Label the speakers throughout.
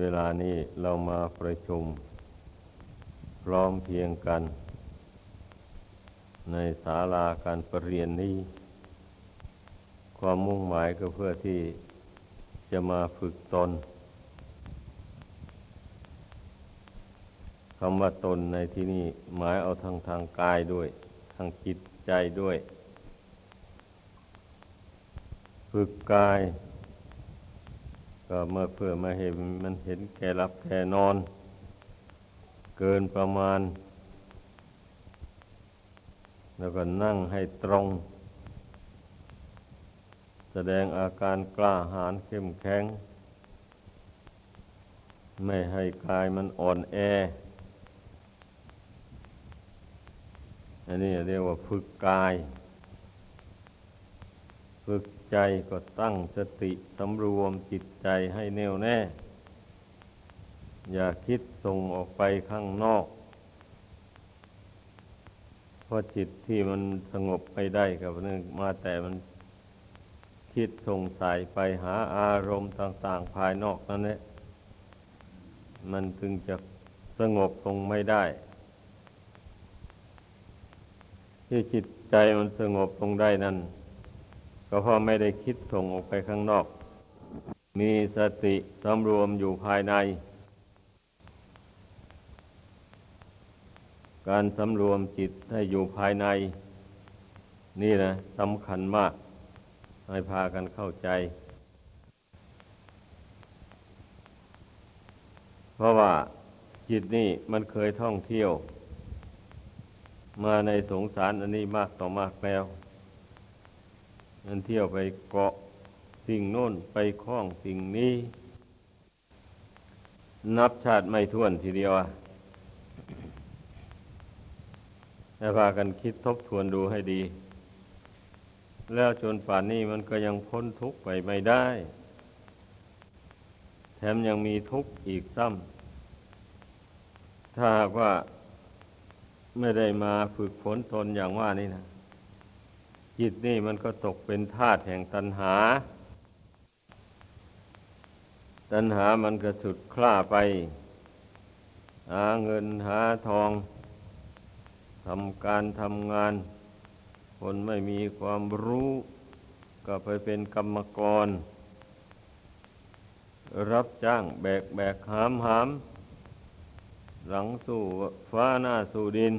Speaker 1: เวลานี้เรามาประชุม พร้อมเพียงกัน ในศาลาการประเรียนนี้ ความมุ่งหมายก็เพื่อที่จะมาฝึกตนคำว่าตนในที่นี้หมายเอาทางทางกายด้วย ทางจิตใจด้วย ฝึกกาย ก็เมื่อเพื่อมาเห็นมันเห็นแก่รับแก่นอน เกินประมาณ แล้วก็นั่งให้ตรง แสดงอาการกล้าหาญเข้มแข็ง ไม่ให้กายมันอ่อนแอ อันนี้เรียกว่าฝึกกาย ฝึกใจก็ตั้งสติสำรวมจิตใจให้แน่วแน่ อย่าคิดส่งออกไปข้างนอกเพราะจิตที่มันสงบไปได้กับนึงมาแต่มันคิดส่งสายไปหาอารมณ์ต่าง ๆ ภายนอกนั่นแหละมันถึงจะสงบลงไม่ได้ ที่จิตใจมันสงบลงได้นั่น ก็เพราะไม่ได้คิดส่งออกไปข้างนอก มีสติสำรวมอยู่ภายใน การสำรวมจิตให้อยู่ภายใน นี่นะสำคัญมาก ให้พากันเข้าใจ เพราะว่าจิตนี่มันเคยท่องเที่ยว มาในสงสารอันนี้มากต่อมากแล้ว มันเที่ยวไปเกาะสิ่งโน้นไปคล้องสิ่งนี้ นับชาติไม่ท้วนทีเดียวอะให้พากันคิดทบทวนดูให้ดี แล้วจนป่านนี้มันก็ยังพ้นทุกข์ไปไม่ได้ แถมยังมีทุกข์อีกซ้ำถ้าหากว่าไม่ได้มาฝึกฝนตนอย่างว่านี่นะ จิตนี่มันก็ตกเป็นธาตุแห่งตัณหา ตัณหามันก็สุดคล้าไป หาเงินหาทองทำการทำงาน คนไม่มีความรู้ ก็ไปเป็นกรรมกร รับจ้างแบกแบกหามหาม หลังสู่ฟ้าหน้าสู่ดิน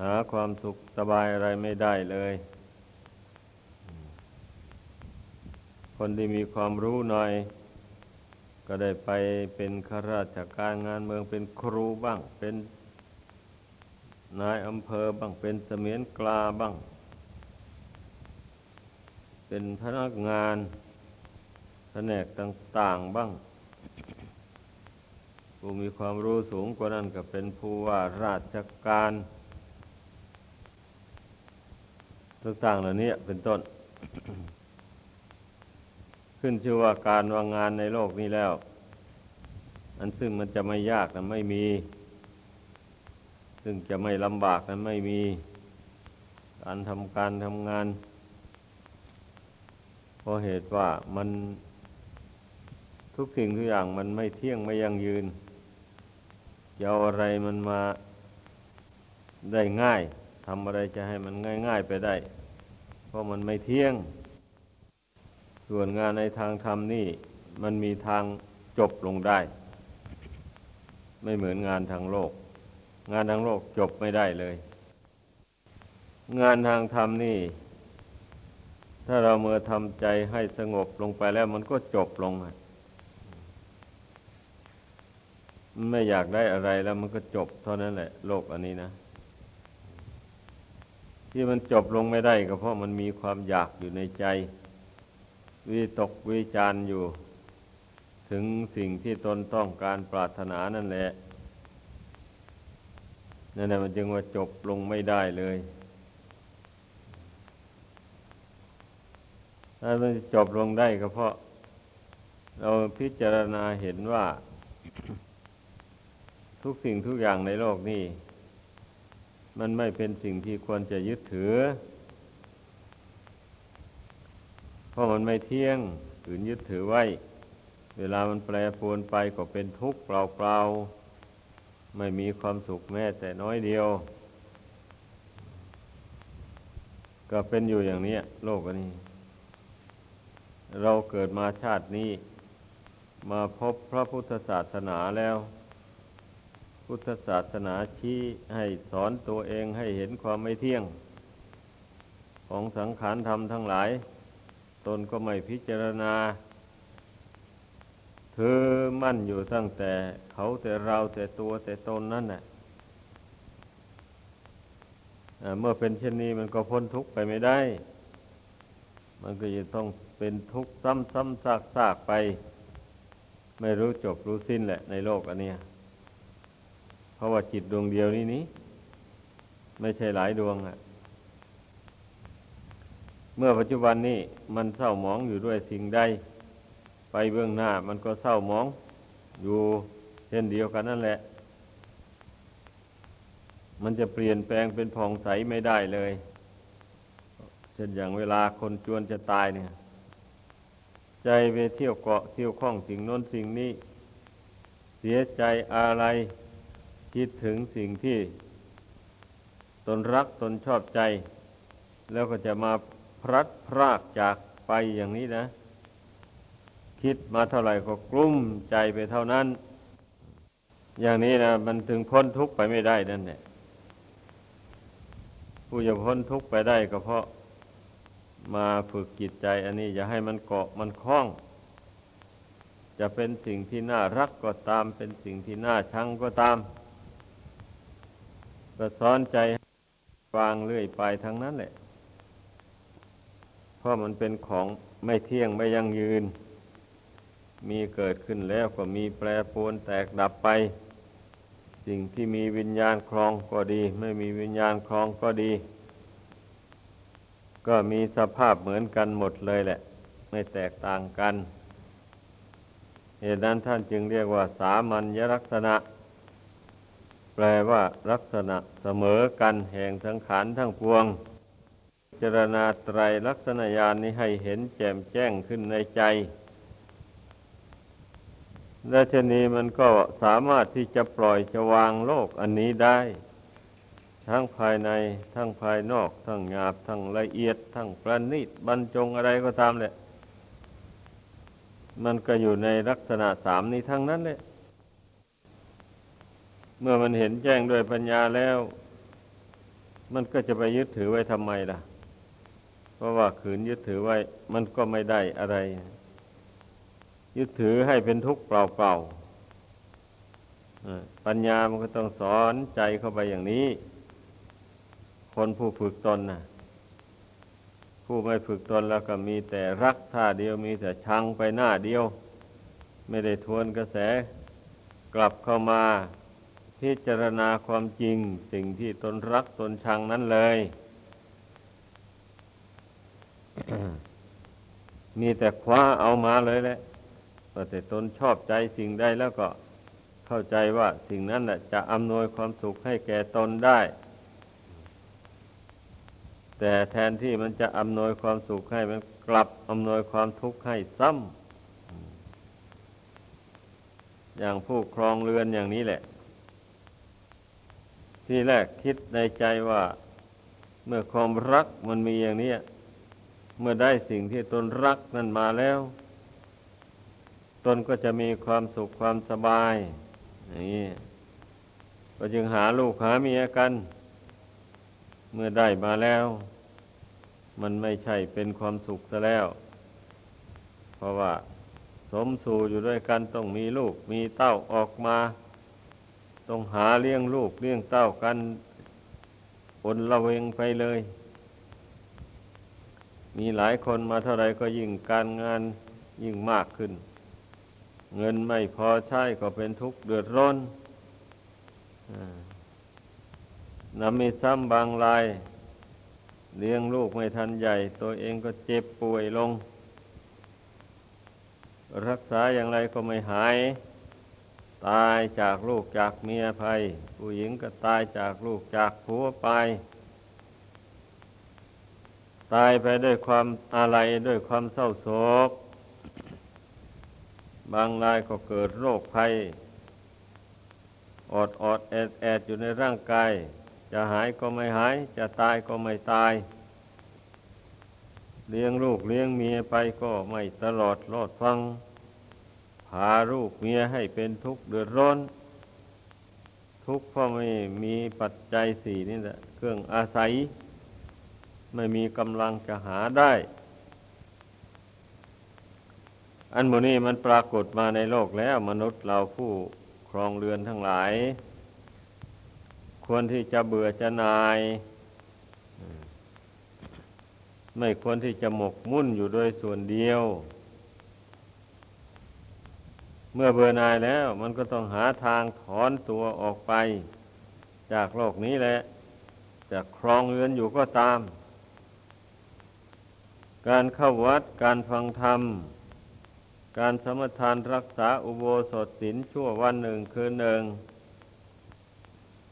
Speaker 1: หาความสุขสบายอะไรไม่ได้เลย คนที่มีความรู้หน่อย ก็ได้ไปเป็นข้าราชการงานเมืองเป็นครูบ้าง เป็นนายอำเภอบ้างเป็นเสมียนกลาบ้าง เป็นพนักงานแผนกต่าง ๆบ้างผู้มีความรู้สูงกว่านั้นก็เป็นผู้ว่าราชการ ต่างๆเหล่านี้เป็นต้น ขึ้นชื่อว่าการวางงานในโลกนี้แล้ว อันซึ่งมันจะไม่ยากนะไม่มี ซึ่งจะไม่ลำบากนั้นไม่มี การทำการทำงานเพราะเหตุว่ามันทุกสิ่งทุกอย่างมันไม่เที่ยงไม่ยั่งยืนจะเอาอะไรมันมาได้ง่าย ทำอะไรจะให้มันง่าย ๆไปได้ เพราะมันไม่เที่ยง ส่วนงานในทางธรรมนี่ มันมีทางจบลงได้ ไม่เหมือนงานทางโลก งานทางโลกจบไม่ได้เลย งานทางธรรมนี่ ถ้าเราเมื่อทำใจให้สงบลงไปแล้วมันก็จบลงไม่อยากได้อะไรแล้วมันก็จบเท่านั้นแหละ โลกอันนี้นะ ที่มันจบลงไม่ได้ก็เพราะมันมีความอยากอยู่ในใจ วิตกวิจารอยู่ ถึงสิ่งที่ตนต้องการปรารถนานั่นแหละนั่นแหละมันจึงว่าจบลงไม่ได้เลยถ้ามันจบลงได้ก็เพราะ เราพิจารณาเห็นว่า ทุกสิ่งทุกอย่างในโลกนี้ มันไม่เป็นสิ่งที่ควรจะยึดถือ เพราะมันไม่เที่ยงถืนยึดถือไว้ เวลามันแปรปรวนไปก็เป็นทุกข์เปล่าๆ ไม่มีความสุขแม้แต่น้อยเดียว ก็เป็นอยู่อย่างนี้โลกนี้ เราเกิดมาชาตินี้ มาพบพระพุทธศาสนาแล้ว พุทธศาสนาชี้ให้สอนตัวเองให้เห็นความไม่เที่ยง ของสังขารธรรมทั้งหลาย ตนก็ไม่พิจารณาถือมั่นอยู่ตั้งแต่เขาแต่เราแต่ตัวแต่ตนนั่นแหละเมื่อเป็นเช่นนี้มันก็พ้นทุกข์ไปไม่ได้ มันก็จะต้องเป็นทุกข์ซ้ำซ้ำซากซากไป ไม่รู้จบรู้สิ้นแหละในโลกอันเนี้ย เพราะว่าจิตดวงเดียวนี้นี้ ไม่ใช่หลายดวงอะเมื่อปัจจุบันนี้มันเศร้าหมองอยู่ด้วยสิ่งใด ไปเบื้องหน้ามันก็เศร้าหมองอยู่เช่นเดียวกันนั่นแหละ มันจะเปลี่ยนแปลงเป็นผ่องใสไม่ได้เลย เช่นอย่างเวลาคนจวนจะตายเนี่ย ใจไปเที่ยวเกาะเที่ยวข้องสิ่งโน้นสิ่งนี้ เสียใจอะไร คิดถึงสิ่งที่ตนรักตนชอบใจ แล้วก็จะมาพลัดพรากจากไปอย่างนี้นะ คิดมาเท่าไหร่ก็กลุ้มใจไปเท่านั้น อย่างนี้นะมันถึงพ้นทุกข์ไปไม่ได้นั่นแหละผู้จะพ้นทุกข์ไปได้ก็เพราะมาฝึกจิตใจ อันนี้อย่าให้มันเกาะมันคล้อง จะเป็นสิ่งที่น่ารักก็ตาม เป็นสิ่งที่น่าชังก็ตาม ก็สอนใจวางเรื่อยไปทั้งนั้นแหละ เพราะมันเป็นของไม่เที่ยงไม่ยั่งยืน มีเกิดขึ้นแล้วก็มีแปรปรวนแตกดับไป สิ่งที่มีวิญญาณครองก็ดี ไม่มีวิญญาณครองก็ดี ก็มีสภาพเหมือนกันหมดเลยแหละ ไม่แตกต่างกัน เหตุนั้นท่านจึงเรียกว่าสามัญญลักษณะ แปลว่าลักษณะเสมอกันแห่งสังขารทั้งปวง เจรณาไตรลักษณญาณนี้ให้เห็นแจ่มแจ้งขึ้นในใจ และชนี้มันก็สามารถที่จะปล่อยจะวางโลกอันนี้ได้ ทั้งภายในทั้งภายนอก ทั้งหยาบทั้งละเอียด ทั้งประณีตบรรจงอะไรก็ตามแหละ มันก็อยู่ในลักษณะสามนี้ทั้งนั้นแหละ เมื่อมันเห็นแจ้งด้วยปัญญาแล้ว มันก็จะไปยึดถือไว้ทำไมล่ะ เพราะว่าขืนยึดถือไว้ มันก็ไม่ได้อะไร ยึดถือให้เป็นทุกข์เปล่าๆปัญญามันก็ต้องสอนใจเข้าไปอย่างนี้ คนผู้ฝึกตนนะผู้ไม่ฝึกตนแล้วก็มีแต่รักท่าเดียวมีแต่ชังไปหน้าเดียว ไม่ได้ทวนกระแสกลับเข้ามา พิจารณาความจริงสิ่งที่ตนรักตนชังนั้นเลย มีแต่คว้าเอามาเลยแหละแต่ตนชอบใจสิ่งใดแล้วก็เข้าใจว่าสิ่งนั้นแหละจะอำนวยความสุขให้แก่ตนได้ แต่แทนที่มันจะอำนวยความสุขให้มันกลับอำนวยความทุกข์ให้ซ้ำอย่างผู้ครองเรือนอย่างนี้แหละ ที่แรกคิดในใจว่า เมื่อความรักมันมีอย่างนี้เมื่อได้สิ่งที่ตนรักนั่นมาแล้ว ตนก็จะมีความสุขความสบายอย่างนี้ก็จึงหาลูกหาเมียกัน เมื่อได้มาแล้ว มันไม่ใช่เป็นความสุขซะแล้ว เพราะว่า สมสู่อยู่ด้วยกันต้องมีลูกมีเต้าออกมา ต้องหาเลี้ยงลูกเลี้ยงเต้ากันอนละเวงไปเลย มีหลายคนมาเท่าไรก็ยิ่งการงานยิ่งมากขึ้น เงินไม่พอใช้ก็เป็นทุกข์เดือดร้อนนำมีซ้ำบางรายเลี้ยงลูกไม่ทันใหญ่ ตัวเองก็เจ็บป่วยลง รักษาอย่างไรก็ไม่หาย ตายจากลูกจากเมียภัยผู้หญิงก็ตายจากลูกจากผัวไป ตายไปด้วยความอะไรด้วยความเศร้าโศก บางรายก็เกิดโรคภัยอดอดแอดแอดอยู่ในร่างกาย จะหายก็ไม่หาย จะตายก็ไม่ตาย เลี้ยงลูกเลี้ยงเมียไปก็ไม่ตลอดรอดฟังาลูกเมียให้เป็นทุกข์เดือดร้อน ทุกข์เพราะไม่มีปัจจัยสี่นี่แหละเครื่องอาศัย ไม่มีกำลังจะหาได้ อันโมนี้มันปรากฏมาในโลกแล้ว มนุษย์เราผู้ครองเรือนทั้งหลาย ควรที่จะเบื่อจะนาย ไม่ควรที่จะหมกมุ่นอยู่โดยส่วนเดียว เมื่อเบื่อนายแล้ว มันก็ต้องหาทางถอนตัวออกไป จากโลกนี้แหละจะครองเรือนอยู่ก็ตาม การเข้าวัดการฟังธรรม การสมทานรักษาอุโบสถศีลชั่ววันหนึ่งคืนหนึ่ง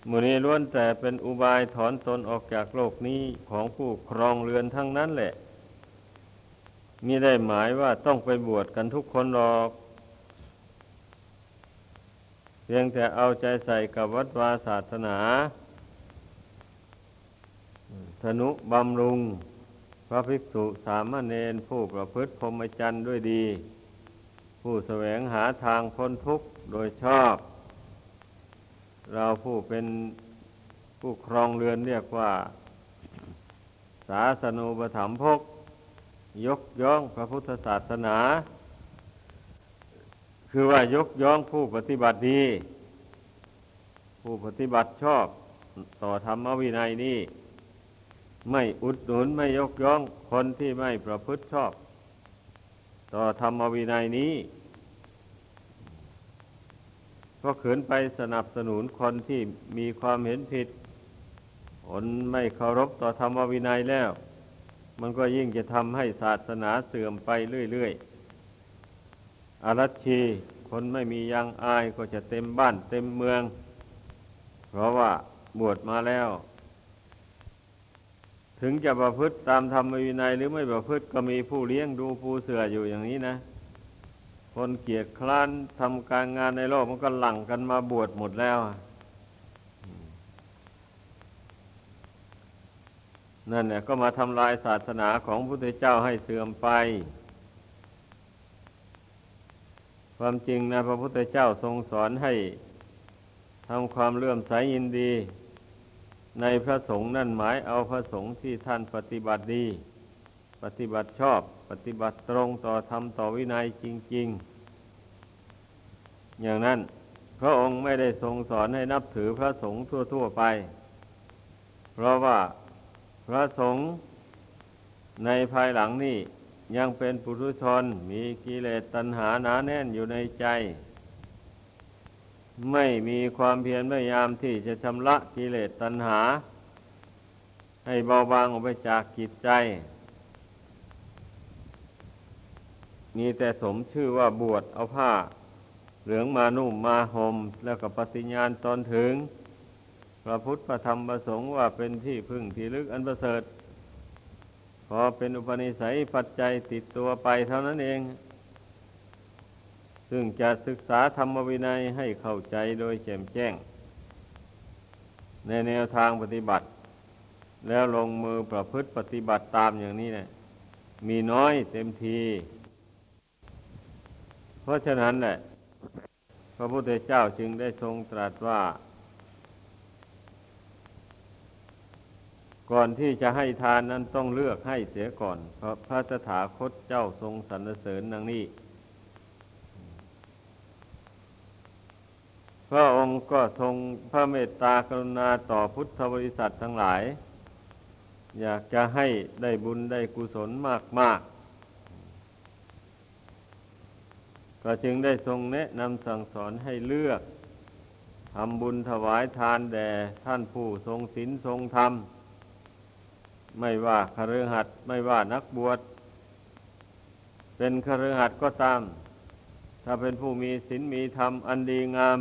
Speaker 1: มูนี้ล้วนแต่เป็นอุบายถอนตนออกจากโลกนี้ของผู้ครองเรือนทั้งนั้นแหละมีได้หมายว่าต้องไปบวชกันทุกคนหรอก เพียงแต่เอาใจใส่กับวัดวาศาสนาธนุบำรุง พระภิกษุสามเณรผู้ประพฤติพรหมจรรย์ด้วยดี ผู้แสวงหาทางพ้นทุกข์โดยชอบ เราผู้เป็นผู้ครองเรือนเรียกว่าศาสนูปถัมภกยกย่องพระพุทธศาสนา คือว่ายกย่องผู้ปฏิบัติดี ผู้ปฏิบัติชอบต่อธรรมวินัยนี้ไม่อุดหนุนไม่ยกย่องคนที่ไม่ประพฤติชอบ ต่อธรรมวินัยนี้ก็ขืนไปสนับสนุนคนที่มีความเห็นผิดคนไม่เคารพต่อธรรมวินัยแล้ว มันก็ยิ่งจะทำให้ศาสนาเสื่อมไปเรื่อยๆ อารัชชี คนไม่มียังอายก็จะเต็มบ้านเต็มเมือง เพราะว่าบวชมาแล้ว ถึงจะประพฤติตามธรรมวินัยหรือไม่ประพฤติก็มีผู้เลี้ยงดูผู้เสืออยู่อย่างนี้นะ คนเกียจคร้านทำการงานในโลกมันก็หลั่งกันมาบวชหมดแล้วนั่นเนี่ยก็มาทำลายศาสนาของพระพุทธเจ้าให้เสื่อมไป ความจริงนะพระพุทธเจ้าทรงสอนให้ทำความเลื่อมใสยินดี ในพระสงฆ์นั่นหมายเอาพระสงฆ์ที่ท่านปฏิบัติดี ปฏิบัติชอบ ปฏิบัติตรงต่อธรรมต่อวินัยจริง ๆ อย่างนั้นพระองค์ไม่ได้ทรงสอนให้นับถือพระสงฆ์ทั่ว ๆ ไป เพราะว่าพระสงฆ์ในภายหลังนี่ ยังเป็นปุถุชน มีกิเลสตัณหาหนาแน่นอยู่ในใจ ไม่มีความเพียรพยายามที่จะชำระกิเลสตัณหา ให้เบาบางออกไปจากกิจใจ มีแต่สมชื่อว่าบวชเอาผ้า เหลืองมานุ่มมาหม่มแล้วก็ปฏิญญาณตนถึง พระพุทธพระธรรมประสงค์ว่าเป็นที่พึ่งที่ลึกอันประเสริฐ อเป็นอุปนิสัยปัจจัยติดตัวไปเท่านั้นเอง ซึ่งจะศึกษาธรรมวินัยให้เข้าใจโดยแจ่มแจ้ง ในแนวทางปฏิบัติ แล้วลงมือประพฤติปฏิบัติตามอย่างนี้เนี่ยมีน้อยเต็มที เพราะฉะนั้นแหละ พระพุทธเจ้าจึงได้ทรงตรัสว่า ก่อนที่จะให้ทานนั้นต้องเลือกให้เสียก่อน เพราะพระสถาคตเจ้าทรงสรรเสริญดังนี้ พระองค์ก็ทรงพระเมตตากรุณาต่อพุทธบริษัททั้งหลาย อยากจะให้ได้บุญได้กุศลมากๆก็จึงได้ทรงแนะนำสั่งสอนให้เลือกทำบุญถวายทานแด่ท่านผู้ทรงศีลทรงธรรม ไม่ว่าคฤหัสถ์ไม่ว่านักบวช เป็นคฤหัสถ์ก็ตาม ถ้าเป็นผู้มีศีลมีธรรมอันดีงาม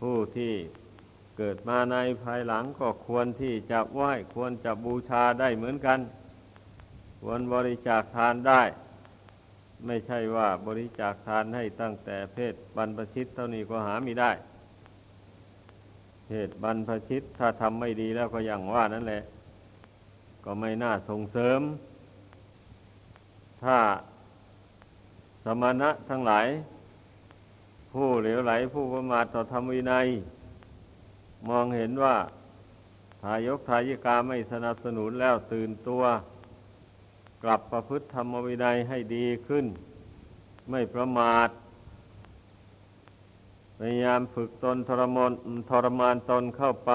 Speaker 1: ผู้ที่เกิดมาในภายหลังก็ควรที่จะไหว้ควรจะบูชาได้เหมือนกัน ควรบริจาคทานได้ ไม่ใช่ว่าบริจาคทานให้ตั้งแต่เพศบรรพชิตเท่านี้ก็หาไม่ได้ เพศบรรพชิตถ้าทำไม่ดีแล้วก็อย่างว่านั่นแหละ ก็ไม่น่าส่งเสริม ถ้าสมณะทั้งหลาย ผู้เหลวไหลผู้ประมาทต่อธรรมวินัย มองเห็นว่าทายกทายิกาไม่สนับสนุนแล้วตื่นตัว กลับประพฤติธรรมวินัยให้ดีขึ้น ไม่ประมาท พยายามฝึกตนทรมานทรมานตนเข้าไป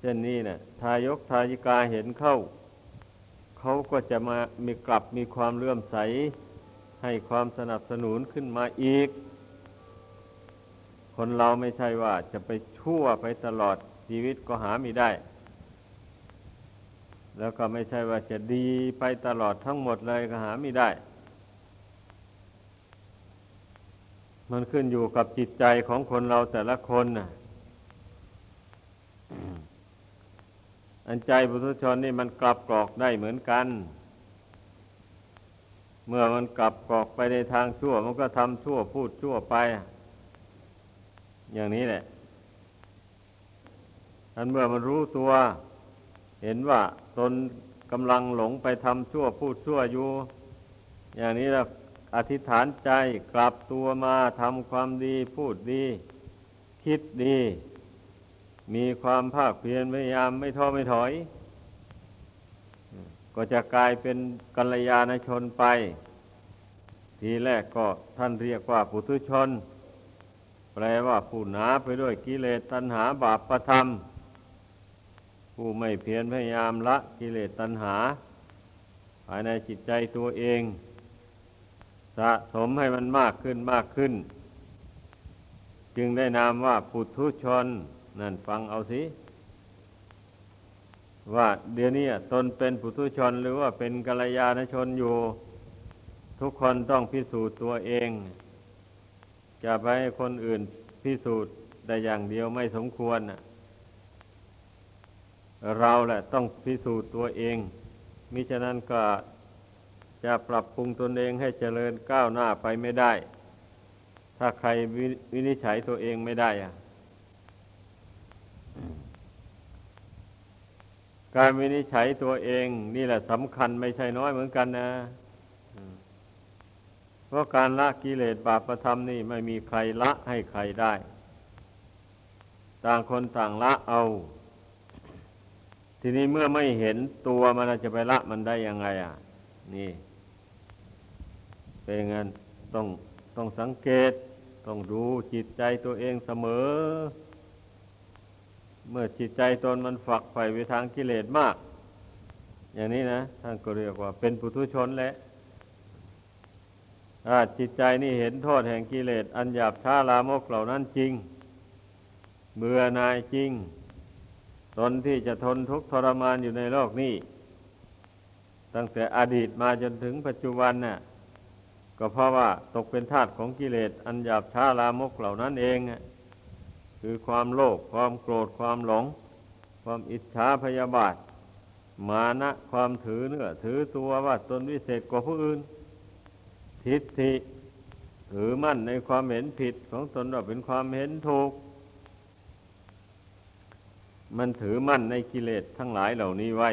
Speaker 1: เช่นนี้นะทายกทายิกาเห็นเข้า เขาก็จะมามีกลับมีความเลื่อมใส ให้ความสนับสนุนขึ้นมาอีก คนเราไม่ใช่ว่าจะไปชั่วไปตลอดชีวิตก็หาไม่ได้ แล้วก็ไม่ใช่ว่าจะดีไปตลอดทั้งหมดเลยก็หาไม่ได้ มันขึ้นอยู่กับจิตใจของคนเราแต่ละคนน่ะ อันใจบุตุชนนี่มันกลับกรอกได้เหมือนกัน เมื่อมันกลับกรอกไปในทางชั่ว มันก็ทำชั่วพูดชั่วไป อย่างนี้แหละอันเมื่อมันรู้ตัว เห็นว่าตนกำลังหลงไปทำชั่วพูดชั่วอยู่ อย่างนี้แล้ว อธิษฐานใจกลับตัวมาทำความดีพูดดี คิดดี มีความภาคเพียรพยายามไม่ท้อไม่ถอย ก็จะกลายเป็นกัลยาณชนไป ทีแรกก็ท่านเรียกว่าปุถุชน แปลว่าผู้หนาไปด้วยกิเลสตัณหาบาปประธรรม ผู้ไม่เพียรพยายามละกิเลสตัณหา ภายในจิตใจตัวเอง สะสมให้มันมากขึ้นมากขึ้น จึงได้นามว่าปุถุชน นั่นฟังเอาสิ ว่าเดี๋ยวนี้ตนเป็นปุถุชนหรือว่าเป็นกัลยาณชนอยู่ ทุกคนต้องพิสูจน์ตัวเอง จะไปให้คนอื่นพิสูจน์ได้อย่างเดียวไม่สมควรนะเราแหละต้องพิสูจน์ตัวเอง มิฉะนั้นก็ จะปรับปรุงตนเองให้เจริญก้าวหน้าไปไม่ได้ ถ้าใครวินิจฉัยตัวเองไม่ได้อะการวินิจฉัยตัวเองนี่แหละสำคัญไม่ใช่น้อยเหมือนกันนะเพราะการละกิเลสบาปธรรมนี่ไม่มีใครละให้ใครได้ ต่างคนต่างละเอา ทีนี้เมื่อไม่เห็นตัวมันจะไปละมันได้ยังไงอะ นี่ เป็นงั้นต้องต้องสังเกต ต้องดูจิตใจตัวเองเสมอ เมื่อจิตใจตนมันฝักใฝ่ไปทางกิเลสมาก อย่างนี้นะท่านก็เรียกว่าเป็นปุถุชนแหละถ้าจิตใจนี่เห็นโทษแห่งกิเลสอันหยาบช้าลามกเหล่านั้นจริง เบื่อนายจริง ตนที่จะทนทุกข์ทรมานอยู่ในโลกนี้ ตั้งแต่อดีตมาจนถึงปัจจุบันน่ะ ก็เพราะว่าตกเป็นทาสของกิเลสอันหยาบช้าลามกเหล่านั้นเอง คือความโลภความโกรธความหลง ความอิจฉาพยาบาท มานะความถือเนื้อถือตัวว่าตนวิเศษกว่าผู้อื่น ทิฏฐิถือมั่นในความเห็นผิดของตนว่าเป็นความเห็นถูก มันถือมั่นในกิเลสทั้งหลายเหล่านี้ไว้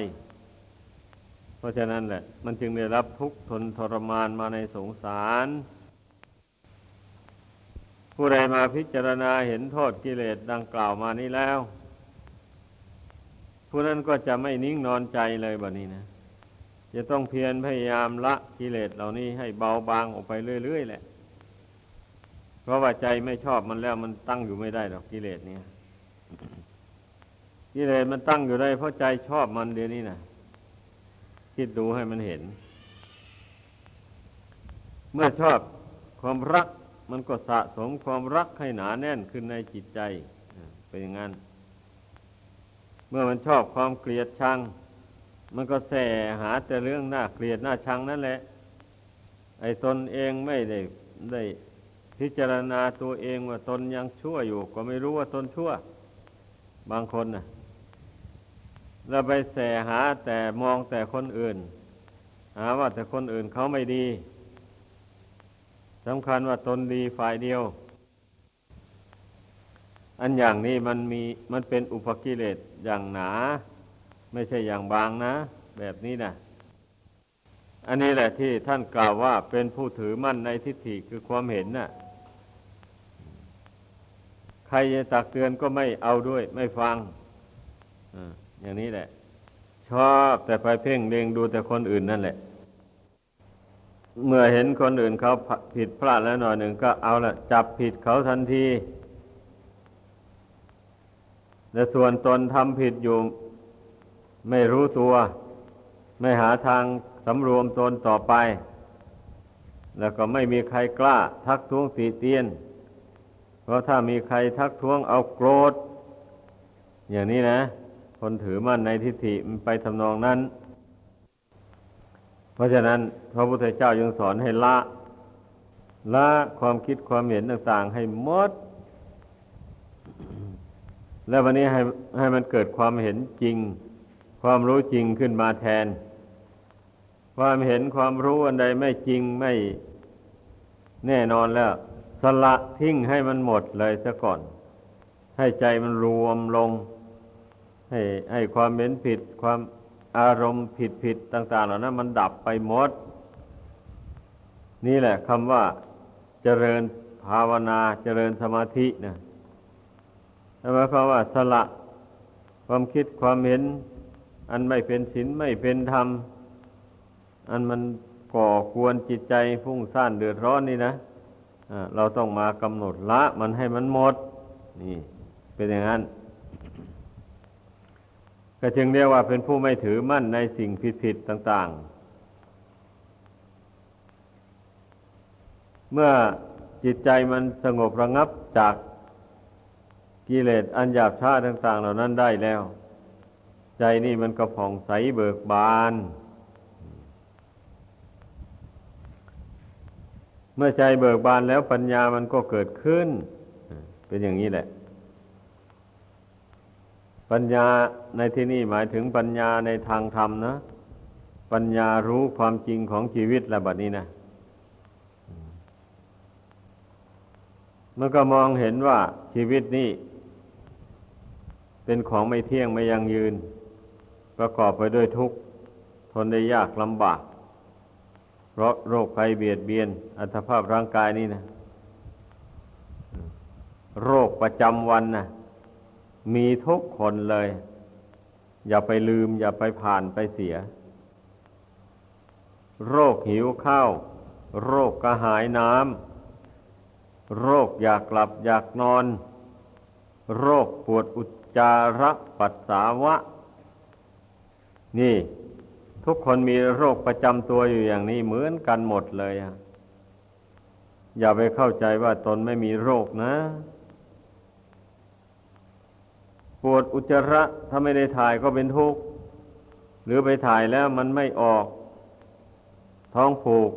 Speaker 1: เพราะฉะนั้นแหละ มันจึงได้รับทุกข์ทนทรมานมาในสงสาร ผู้ใดมาพิจารณาเห็นโทษกิเลสดังกล่าวมานี้แล้ว ผู้นั้นก็จะไม่นิ่งนอนใจเลยแบบนี้นะจะต้องเพียรพยายามละกิเลสเหล่านี้ให้เบาบางออกไปเรื่อยๆแหละ เพราะว่าใจไม่ชอบมันแล้วมันตั้งอยู่ไม่ได้หรอกกิเลสเนี่ยกิเลสมันตั้งอยู่ได้เพราะใจชอบมันเดี๋ยวนี้นะ คิดดูให้มันเห็น เมื่อชอบความรักมันก็สะสมความรักให้หนาแน่นขึ้นในจิตใจเป็นอย่างนั้น เมื่อมันชอบความเกลียดชัง มันก็แสหาแต่เรื่องหน้าเกลียดหน้าชังนั่นแหละ ไอ้ตนเองไม่ได้ได้พิจารณาตัวเองว่าตนยังชั่วอยู่ ก็ไม่รู้ว่าตนชั่ว บางคนนะ่ะ เราไปแสหาแต่มองแต่คนอื่น หาว่าแต่คนอื่นเขาไม่ดีสำคัญว่าตนดีฝ่ายเดียว อันอย่างนี้มันมีมันเป็นอุปกิเลสอย่างหนา ไม่ใช่อย่างบางนะ แบบนี้นะอันนี้แหละที่ท่านกล่าวว่าเป็นผู้ถือมั่นในทิฏฐิคือความเห็นน่ะ ใครจะตักเตือนก็ไม่เอาด้วย ไม่ฟัง อย่างนี้แหละ ชอบแต่ไปเพ่งเล็งดูแต่คนอื่นนั่นแหละ เมื่อเห็นคนอื่นเขาผิดพลาดแล้วหน่อยหนึ่งก็เอาละจับผิดเขาทันทีแต่ส่วนตนทำผิดอยู่ ไม่รู้ตัว ไม่หาทางสำรวมตนต่อไป แล้วก็ไม่มีใครกล้า ทักท้วงตีเตียน เพราะถ้ามีใครทักท้วงเอาโกรธ อย่างนี้นะ คนถือมั่นในทิฏฐิมันไปทำนองนั้น เพราะฉะนั้นพระพุทธเจ้ายังสอนให้ละ ละความคิดความเห็นต่างๆ ให้หมด แล้ววันนี้ให้ให้มันเกิดความเห็นจริง ความรู้จริงขึ้นมาแทน ความเห็นความรู้อันใดไม่จริงไม่แน่นอนแล้ว สละทิ้งให้มันหมดเลยซะก่อน ให้ใจมันรวมลง ให้ให้ความเห็นผิดความอารมณ์ผิดผิดต่าง ๆ เหล่านั้นมันดับไปหมด นี่แหละคำว่าเจริญภาวนาเจริญสมาธินะหมายความว่าสละความคิดความเห็น อันไม่เป็นศีลไม่เป็นธรรม อันมันก่อกวนจิตใจฟุ้งซ่านเดือดร้อนนี่นะะเราต้องมากำหนดละมันให้มันหมด นี่ เป็นอย่างนั้น ก็จึงเรียกว่าเป็นผู้ไม่ถือมั่นในสิ่งผิดๆต่าง ๆ เมื่อจิตใจมันสงบระงับจากกิเลสอันหยาบช้าต่าง ๆ เหล่านั้นได้แล้ว ใจนี่มันก็ผ่องใสเบิกบาน เมื่อใจเบิกบานแล้วปัญญามันก็เกิดขึ้น เป็นอย่างนี้แหละ ปัญญาในที่นี้หมายถึงปัญญาในทางธรรมนะ ปัญญารู้ความจริงของชีวิตแล้วบัดนี้นะมันก็มองเห็นว่าชีวิตนี้ เป็นของไม่เที่ยงไม่ยั่งยืน ประกอบไปด้วยทุกข์ ทนได้ยากลำบาก เพราะโรคภัยเบียดเบียน อัตภาพร่างกายนี่นะ โรคประจำวันนะ มีทุกคนเลย อย่าไปลืม อย่าไปผ่านไปเสีย โรคหิวข้าว โรคกระหายน้ำโรคอยากหลับอยากนอน โรคปวดอุจจาระปัสสาวะ นี่ ทุกคนมีโรคประจำตัวอยู่อย่างนี้เหมือนกันหมดเลยอะอย่าไปเข้าใจว่าตนไม่มีโรคนะ ปวดอุจจาระถ้าไม่ได้ถ่ายก็เป็นทุกข์หรือไปถ่ายแล้วมันไม่ออก ท้องผูก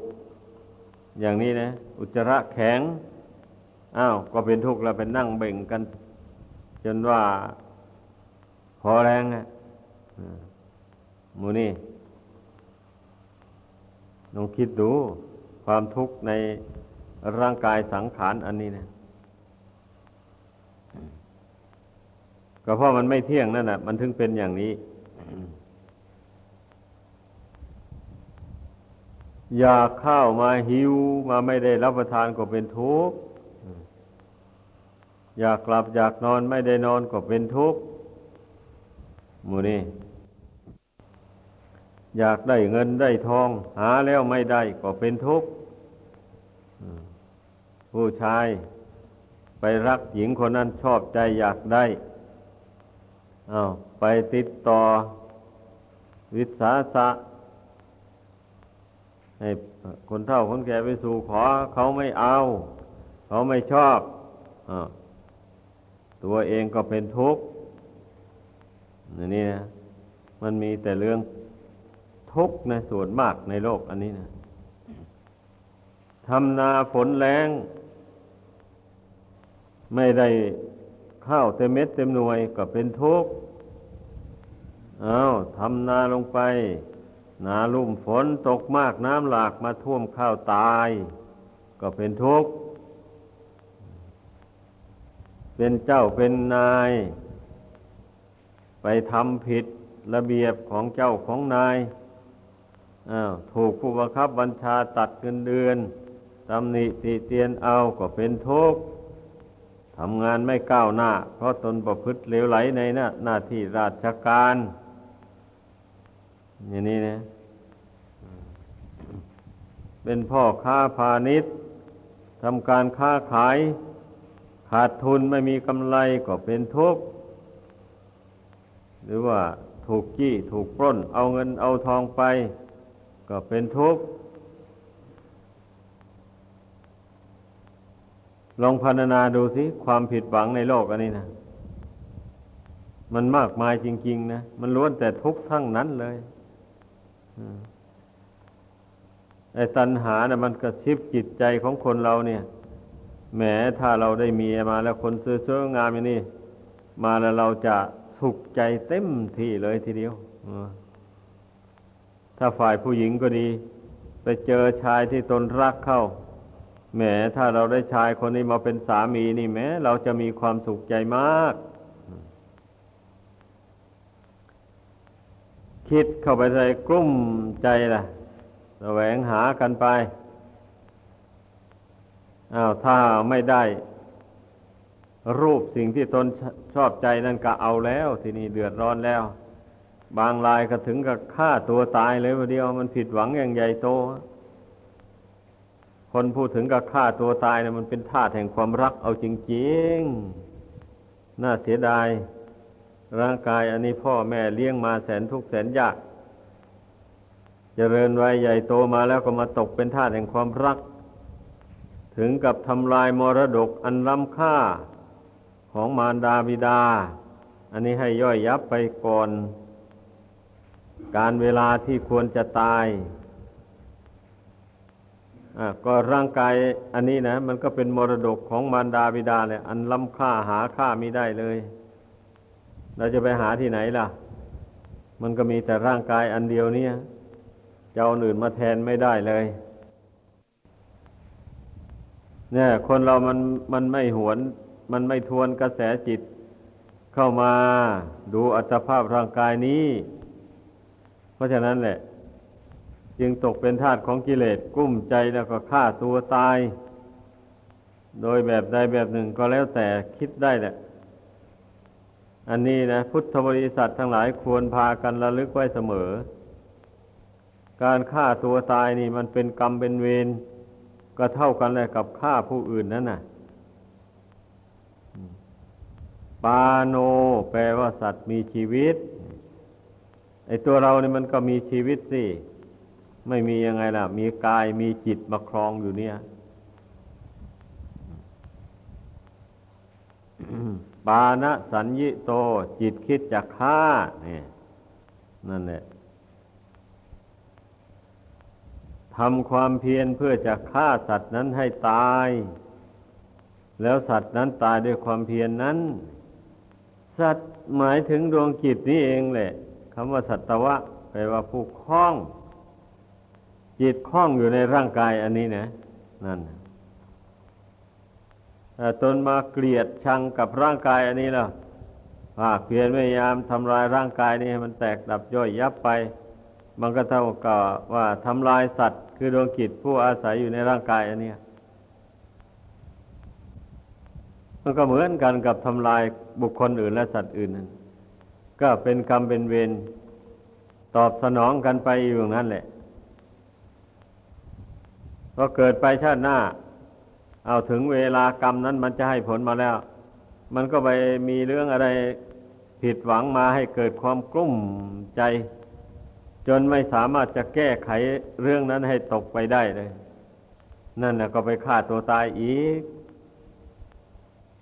Speaker 1: อย่างนี้นะ อุจจาระแข็งอ้าวก็เป็นทุกข์แล้วเป็นนั่งเบ่งกัน จนว่าพอแรงอะมูนี่ลองคิดดูความทุกข์ในร่างกายสังขารอันนี้นะ ก็เพราะมันไม่เที่ยงนั่นแหละมันถึงเป็นอย่างนี้ อยากข้าวมาหิวมาไม่ได้รับประทานก็เป็นทุกข์อยากกลับอยากนอนไม่ได้นอนก็เป็นทุกข์มูนี่อยากได้เงินได้ทอง หาแล้วไม่ได้ก็เป็นทุกข์ผู้ชายไปรักหญิงคนนั้นชอบใจอยากได้ อาไปติดต่อวิสาสะให้คนเฒ่าคนแก่ไปสู่ขอเขาไม่เอา เขาไม่ชอบอตัวเองก็เป็นทุกข์นี่นะมันมีแต่เรื่องทุกข์ในส่วนมากในโลกอันนี้นะทำนาฝนแรง ไม่ได้ ข้าวเต็มเม็ดเต็มหน่วยก็เป็นทุกข์เอาทำนาลงไป นาลุ่มฝนตกมากน้ำหลากมาท่วมข้าวตาย ก็เป็นทุกข์ เป็นเจ้าเป็นนาย ไปทำผิดระเบียบของเจ้าของนายอ้าวถูกผู้บังคับบัญชาตัดเงินเดือนตำหนิติเตียนเอาก็เป็นทุกข์ ทำงานไม่ก้าวหน้า เพราะตนประพฤติเลวไหลในหน้าหน้าที่ราชการ อย่างนี้นะเป็นพ่อค้าพาณิชย์ทำการค้าขาย ขาดทุนไม่มีกำไรก็เป็นทุกข์หรือว่าถูกจี้ถูกปล้น เอาเงินเอาทองไป ก็เป็นทุกข์ ลองพรรณนาดูสิความผิดหวังในโลกอันนี้นะมันมากมายจริง ๆ นะ มันล้วนแต่ทุกข์ทั้งนั้นเลยไอ้ตัณหานะ่ะมันกระชิบจิตใจของคนเราเนี่ยแหมถ้าเราได้มีมาแล้วคนสวยๆงามอย่างนี้มาแล้วเราจะสุขใจเต็มที่เลยทีเดียวถ้าฝ่ายผู้หญิงก็ดี ไปเจอชายที่ตนรักเข้า แหมถ้าเราได้ชายคนนี้มาเป็นสามีนี่แหมเราจะมีความสุขใจมาก คิดเข้าไปใจกลุ้มใจล่ะแสวงหากันไปอ้าวถ้าไม่ได้ รูปสิ่งที่ตนชชอบใจนั่นก็เอาแล้ว ทีนี้เดือดร้อนแล้ว บางรายก็ถึงกับฆ่าตัวตายเลยวันเดียวมันผิดหวังอย่างใหญ่โต คนพูดถึงกับฆ่าตัวตายเนี่ยมันเป็นธาตุแห่งความรักเอาจริงๆ น่าเสียดาย ร่างกายอันนี้พ่อแม่เลี้ยงมาแสนทุกข์แสนยากเจริญวัยใหญ่โตมาแล้วก็มาตกเป็นทาสแห่งความรัก ถึงกับทำลายมรดกอันล้ำค่าของมารดาบิดา อันนี้ให้ย่อยยับไปก่อน การเวลาที่ควรจะตาย ก็ร่างกายอันนี้นะ มันก็เป็นมรดกของมารดาบิดาเนี่ยอันล้ำค่าหาค่าไม่ได้เลย เราจะไปหาที่ไหนล่ะ มันก็มีแต่ร่างกายอันเดียวเนี่ยจะเอาอื่นมาแทนไม่ได้เลย เนี่ย คนเรามันมันไม่หวน มันไม่ทวนกระแสจิต เข้ามาดูอัตภาพร่างกายนี้ เพราะฉะนั้นแหละ จึงตกเป็นทาสของกิเลสกุ้มใจแล้วก็ฆ่าตัวตาย โดยแบบใดแบบหนึ่งก็แล้วแต่คิดได้แหละ อันนี้นะ พุทธบริษัททั้งหลายควรพากันระลึกไว้เสมอ การฆ่าตัวตายนี่มันเป็นกรรมเป็นเวรก็เท่ากันเลยกับฆ่าผู้อื่นนั่นน่ะ ปาโน แปลว่าสัตว์มีชีวิต ไอตัวเราเนี่ยมันก็มีชีวิตสิ ไม่มียังไงล่ะ มีกายมีจิตมาครองอยู่เนี่ยปานะสัญญิโต จิตคิดจะฆ่าเนี่ยนั่นแหละทำความเพียรเพื่อจะฆ่าสัตว์นั้นให้ตาย แล้วสัตว์นั้นตายด้วยความเพียรนนั้น สัตว์หมายถึงดวงจิตนี้เองแหละคำว่าสัตวะแปลว่าผู้คล้อง จิตคล้องอยู่ในร่างกายอันนี้นะนั่นแต่ตนมาเกลียดชังกับร่างกายอันนี้แล้วภาคเพียรพยายามทำลายร่างกายนี้ให้มันแตกดับย่อยยับไป มันก็เท่ากับว่าทำลายสัตว์ คือดวงจิตผู้อาศัยอยู่ในร่างกายอันนี้มันก็เหมือนกันกับทำลายบุคคลอื่นและสัตว์อื่นนั่นก็เป็นกรรมเป็นเวรตอบสนองกันไปอยู่อย่างนั้นแหละ พอเกิดไปชาติหน้า เอาถึงเวลากรรมนั้นมันจะให้ผลมาแล้ว มันก็ไปมีเรื่องอะไรผิดหวังมาให้เกิดความกลุ้มใจ จนไม่สามารถจะแก้ไขเรื่องนั้นให้ตกไปได้เลย นั่นแหละก็ไปฆ่าตัวตายอีก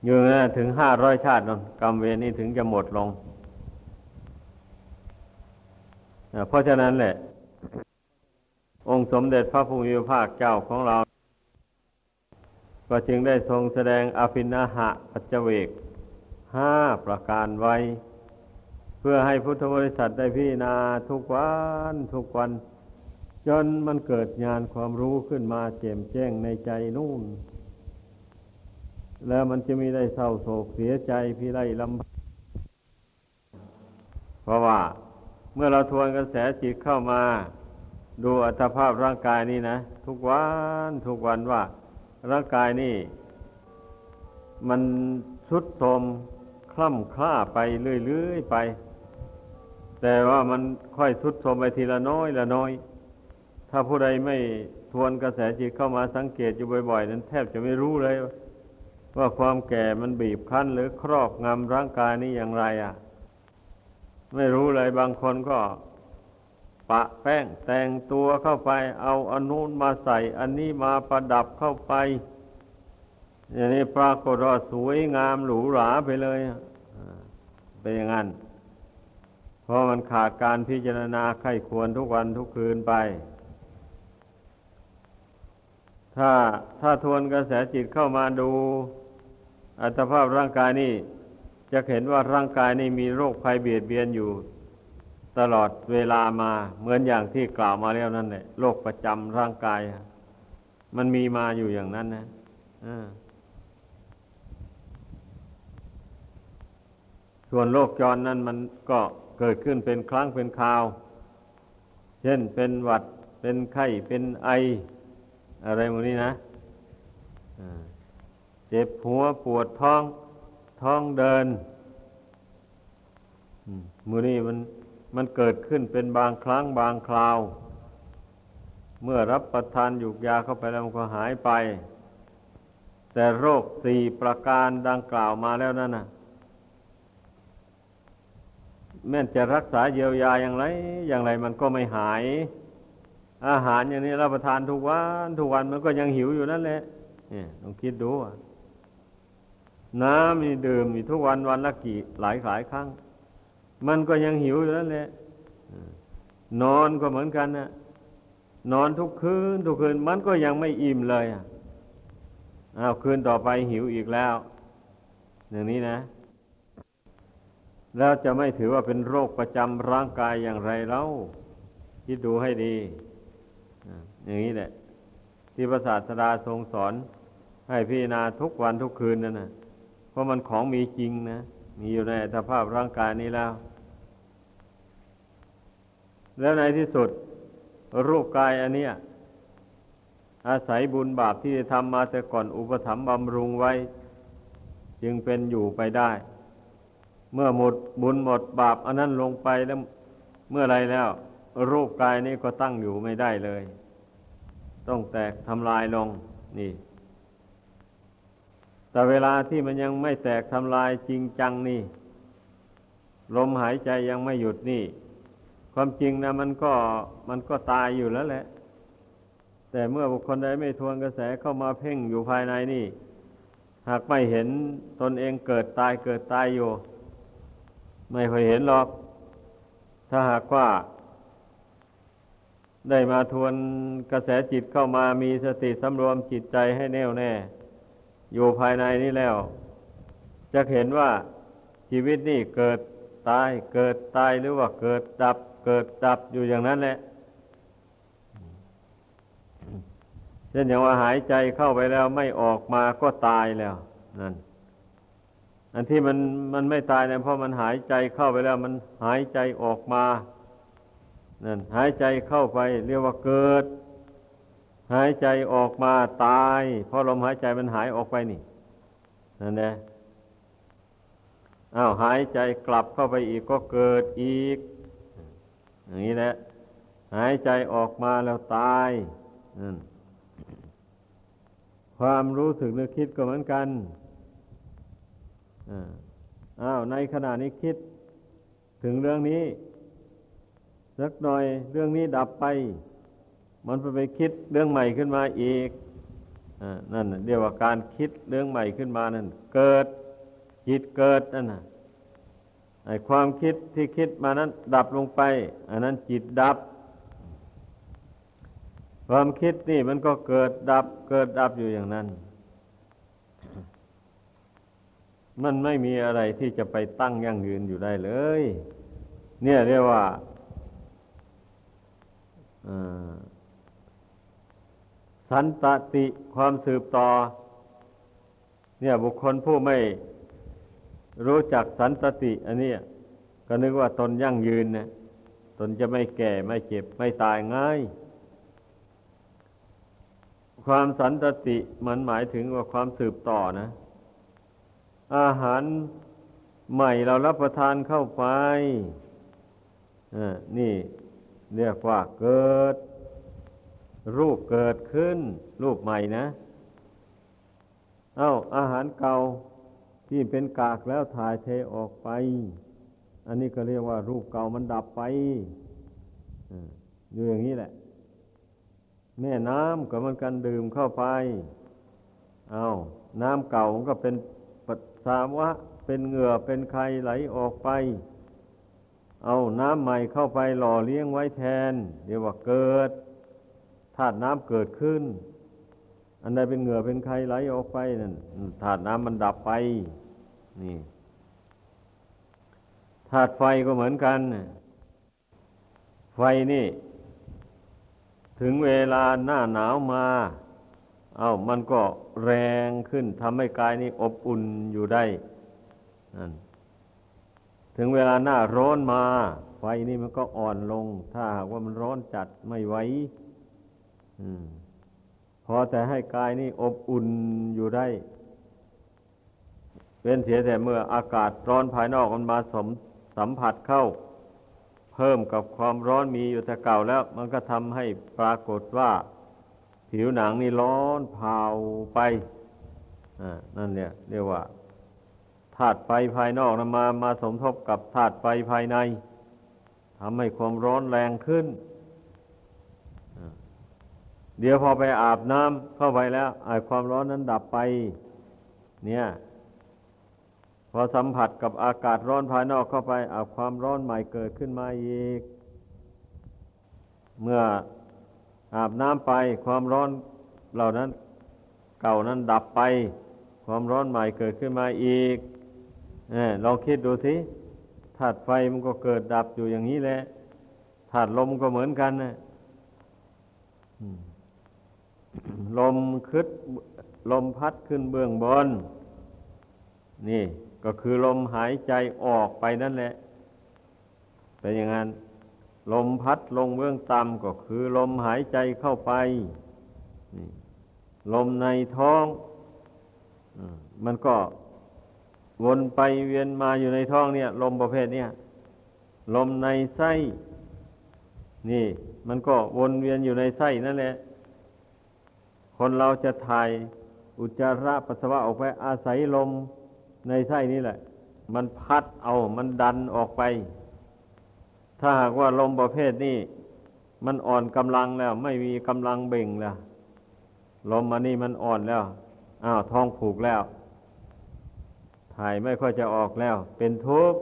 Speaker 1: อยู่นะถึงห้าร้อยชาตินนกรรมเวรนี้ถึงจะหมดลง เพราะฉะนั้นแหละ องค์สมเด็จพระพุทธภาคเจ้าของเรา ก็จึงได้ทรงแสดงอภินาหะปัจเวกห้าประการไว้ เพื่อให้พุทธบริษัทได้พิจารณาทุกวันทุกวัน จนมันเกิดญาณความรู้ขึ้นมาแจ่มแจ้งในใจนู่น แล้วมันจะม่ได้เศร้าโศกเสียใจพิไรลำบากเพราะว่าเมื่อเราทวนกระแสจิตเข้ามา ดูอัตภาพร่างกายนี่นะ ทุกวันทุกวันว่า ร่างกายนี่ มันชุดโทมคล่ำคล้าไปเรื่อยๆไป แต่ว่ามันค่อยทุดโทมไปทีละน้อยละน้อย ถ้าผู้ใดไม่ทวนกระแสจิตเข้ามาสังเกตอยู่บ่อยๆ นั้นแทบจะไม่รู้เลย ว่าความแก่มันบีบคั้น หรือครอบงำร่างกายนี้อย่างไรอะ ไม่รู้เลยบางคนก็ ปะแป้งแต่งตัวเข้าไป เอาอนนู้นมาใส่ อันนี้มาประดับเข้าไป อย่างนี้ปรากฏว่าสวยงามหรูหราไปเลยเป็นอย่างนั้น เพราะมันขาดการพิจารณาไข้ควรทุกวันทุกคืนไป ถ้าถ้าทวนกระแสจิตเข้ามาดู อัตภาพร่างกายนี่จะเห็นว่าร่างกายนี่มีโรคภัยเบียดเบียนอยู่ ตลอดเวลามาเหมือนอย่างที่กล่าวมาแล้วนั่นแหละโรคประจำร่างกาย มันมีมาอยู่อย่างนั้นนะอ่าส่วนโรคจรนั้นมันก็เกิดขึ้นเป็นครั้งเป็นคราว เช่นเป็นหวัดเป็นไข้เป็นไอ อะไรพวกนี้นะเจ็บหัวปวดท้อง ท้องเดินมมือนี้มัน มันเกิดขึ้นเป็นบางครั้งบางคราว เมื่อรับประทานหยุกยาเข้าไปแล้วมันก็หายไป แต่โรคสี่ประการดังกล่าวมาแล้วนั่นนะแม้นจะรักษาเยียวยาอย่างไร อย่างไรมันก็ไม่หาย อาหารอย่างนี้รับประทานทุกวันทุกวันมันก็ยังหิวอยู่นั่นแหละเนี่ยลองคิดดูน้ำนี่ดื่มอยู่ทุกวันวันละกี่หลายหลายครั้ง มันก็ยังหิวอยู่นั่นแหละนอนก็เหมือนกันนะนอนทุกคืนทุกคืนมันก็ยังไม่อิ่มเลยอะอ้าวคืนต่อไปหิวอีกแล้ว อย่างนี้นะแล้วจะไม่ถือว่าเป็นโรคประจำร่างกายอย่างไรเล่าคิดดูให้ดีอ่าอย่างนี้แหละ ที่พระศาสดาทรงสอน ให้พิจารณาทุกวันทุกคืนนั่นนะเพราะมันของมีจริงนะ มีอยู่ในอัตภาพร่างกายนี้แล้ว แล้วในที่สุด รูปกายอันเนี้ยอาศัยบุญบาปที่ทำมาแต่ก่อนอุปถัมภ์บำรุงไว้ จึงเป็นอยู่ไปได้ เมื่อหมดบุญหมดบาปอันนั้นลงไปแล้วเมื่อไรแล้ว รูปกายนี้ก็ตั้งอยู่ไม่ได้เลย ต้องแตกทำลายลงนี่ แต่เวลาที่มันยังไม่แตกทำลายจริงจังนี่ ลมหายใจยังไม่หยุดนี่ ความจริงนะมันก็มันก็ตายอยู่แล้วแหละ แต่เมื่อบุคคลใดไม่ทวนกระแสเข้ามาเพ่งอยู่ภายในนี่ หากไม่เห็นตนเองเกิดตายเกิดตายอยู่ ไม่ค่อยเห็นหรอก ถ้าหากว่า ได้มาทวนกระแสจิตเข้ามามีสติสำรวมจิตใจให้แน่วแน่ อยู่ภายในนี้แล้ว จะเห็นว่าชีวิตนี่เกิดตายเกิดตายหรือว่าเกิดดับ เกิดดับอยู่อย่างนั้นแหละเช่นอย่างว่าหายใจเข้าไปแล้วไม่ออกมาก็ตายแล้วนั่นอันที่มันมันไม่ตายเนี่ยเพราะมันหายใจเข้าไปแล้ว มันหายใจออกมานั่นหายใจเข้าไป เรียกว่าเกิด หายใจออกมาตาย เพราะลมหายใจมันหายออกไปนี่นั่นแหละอ้าวหายใจกลับเข้าไปอีกก็เกิดอีก อย่างนี้แหละ หายใจออกมาแล้วตายความรู้สึกนึกคิดก็เหมือนกันอ้าวในขณะนี้คิดถึงเรื่องนี้สักหน่อยเรื่องนี้ดับไป มันไปไปคิดเรื่องใหม่ขึ้นมาอีกอนั่นเรียกว่าการคิดเรื่องใหม่ขึ้นมานั่น เกิดจิตเกิดนั่นนะ ไอ้ความคิดที่คิดมานั้น ดับลงไป อันนั้นจิตดับ ความคิดนี่มันก็เกิดดับ เกิดดับอยู่อย่างนั้น มันไม่มีอะไรที่จะไปตั้งยั่งยืนอยู่ได้เลย เนี่ยเรียกว่าสันตติความสืบต่อ เนี่ยบุคคลผู้ไม่ รู้จักสันตติ อันนี้ก็นึกว่าตนยั่งยืนนะตนจะไม่แก่ไม่เจ็บ ไม่ตายง่าย ความสันตติมันหมายถึงว่าความสืบต่อนะ อาหารใหม่เรารับประทานเข้าไปนี่เรียกว่าเกิด รูปเกิดขึ้น รูปใหม่นะ เอา้าอาหารเก่า ที่เป็นกากแล้วถ่ายเทออกไป อันนี้ก็เรียกว่ารูปเก่ามันดับไปอยู่อย่างนี้แหละ แม่น้ำก็มันกันดื่มเข้าไป เอาน้ำเก่ามันก็เป็นปัสสาวะ เป็นเหงื่อเป็นไข่ไหลออกไป เอาน้ำใหม่เข้าไปหล่อเลี้ยงไว้แทนเรียกว่าเกิดธาตุน้ำเกิดขึ้น อันใดเป็นเหงื่อเป็นไข่ไหลออกไปนั่นธาตุน้ำมันดับไป นี่ธาตุไฟก็เหมือนกัน ไฟนี่ ถึงเวลาหน้าหนาวมา เอา้ามันก็แรงขึ้นทำให้กายนี้อบอุ่นอยู่ได้นั่นถึงเวลาหน้าร้อนมา ไฟนี่มันก็อ่อนลง ถ้าหากว่ามันร้อนจัดไม่ไหวพอแต่ให้กายนี่อบอุ่นอยู่ได้ เป็นเสียแต่เมื่ออากาศร้อนภายนอกมันมาสมสัมผัสเข้า เพิ่มกับความร้อนมีอยู่แต่เก่าแล้ว มันก็ทำให้ปรากฏว่า ผิวหนังนี่ร้อนเผาไปนั่นเนี่ยเรียกว่าธาตุไฟภายนอกนะมามาสมทบกับธาตุไฟภายในทำให้ความร้อนแรงขึ้น เดี๋ยวพอไปอาบน้ำเข้าไปแล้วไอ้ความร้อนนั้นดับไป เนี่ย พอสัมผัสกับอากาศร้อนภายนอกเข้าไปอาความร้อนใหม่เกิดขึ้นมาอีก เมื่ออาบน้ำไปความร้อนเหล่านั้นเก่านั้นดับไป ความร้อนใหม่เกิดขึ้นมาอีกลองคิดดูสิธาตุไฟมันก็เกิดดับอยู่อย่างนี้แหละธาตุลมก็เหมือนกันนะลมคึดลมพัดขึ้นเบื้องบน นี่ ก็คือลมหายใจออกไปนั่นแหละเป็นอย่างนั้น ลมพัดลงเบื้องต่ำก็คือลมหายใจเข้าไปลมในท้องมันก็วนไปเวียนมาอยู่ในท้องเนี่ย ลมประเภทเนี่ยลมในไส้ นี่ มันก็วนเวียนอยู่ในไส้นั่นแหละ คนเราจะถ่ายอุจจาระปัสสาวะออกไปอาศัยลม ในไส้นี่แหละ มันพัดเอามันดันออกไป ถ้าหากว่าลมประเภทนี้ มันอ่อนกำลังแล้ว ไม่มีกำลังเบ่งแล้วลมมันนี่มันอ่อนแล้วอ้าวท้องผูกแล้ว ถ่ายไม่ค่อยจะออกแล้ว เป็นทุกข์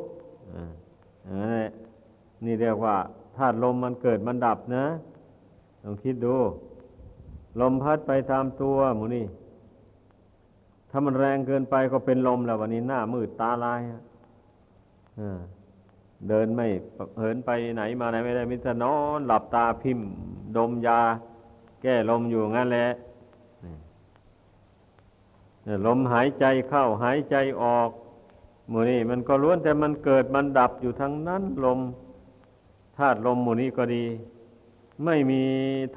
Speaker 1: นี่เรียกว่าธาตุลมมันเกิดมันดับนะลองคิดดู ลมพัดไปตามตัวหมูนี่ ถ้ามันแรงเกินไปก็เป็นลมแล้ววันนี้หน้ามืดตาลายเดินไม่เหินไปไหนมาไหนไม่ได้มิจะนอนหลับตาพิมพ์ ดมยา แก้ลมอยู่งั้นแหละลมหายใจเข้าหายใจออกหมู่นี้มันก็ล้วนแต่มันเกิดมันดับอยู่ทั้งนั้นลมธาตุลมหมู่นี้ก็ดี ไม่มี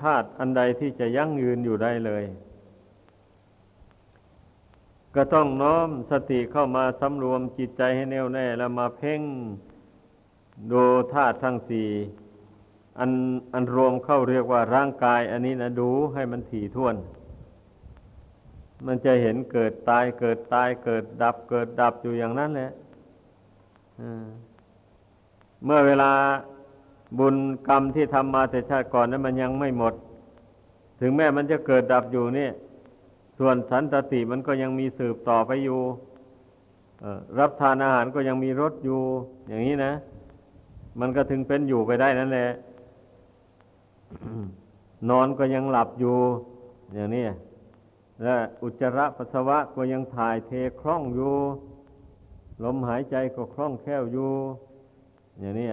Speaker 1: ธาตุอันใดที่จะยั่งยืนอยู่ได้เลย ก็ต้องน้อมสติเข้ามาสำรวมจิตใจให้แน่วแน่แล้วมาเพ่งดูธาตุทั้งสี่อันอันรวมเข้าเรียกว่าร่างกาย อันนี้นะดูให้มันถี่ถ้วน มันจะเห็นเกิดตายเกิดตายเกิดดับ เกิดดับอยู่อย่างนั้นแหละเมื่อเวลาบุญกรรมที่ทำมาแต่ชาติก่อนนั้นมันยังไม่หมด ถึงแม้มันจะเกิดดับอยู่เนี่ย ส่วนสันตติมันก็ยังมีสืบต่อไปอยู่รับทานอาหารก็ยังมีรสอยู่ อย่างนี้นะ มันก็ถึงเป็นอยู่ไปได้นั่นแหละนอนก็ยังหลับอยู่ อย่างนี้และอุจจาระปัสสาวะก็ยังถ่ายเทคล่องอยู่ ลมหายใจก็คล่องแคล่วอยู่ อย่างนี้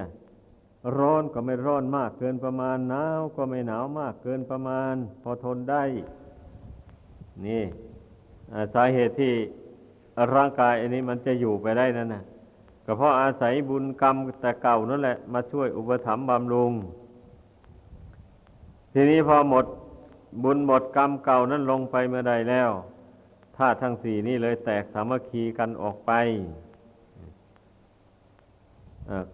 Speaker 1: ร้อนก็ไม่ร้อนมากเกินประมาณหนาวก็ไม่หนาวมากเกินประมาณ พอทนได้ นี่สาเหตุที่ร่างกายอันนี้มันจะอยู่ไปได้นั่นนะก็เพราะอาศัยบุญกรรมแต่เก่านั่นแหละ มาช่วยอุปถัมภ์บำรุง ทีนี้พอหมดบุญหมดกรรมเก่านั้นลงไปเมื่อใดแล้วธาตุทั้งสี่นี้เลยแตกสามัคคีกันออกไป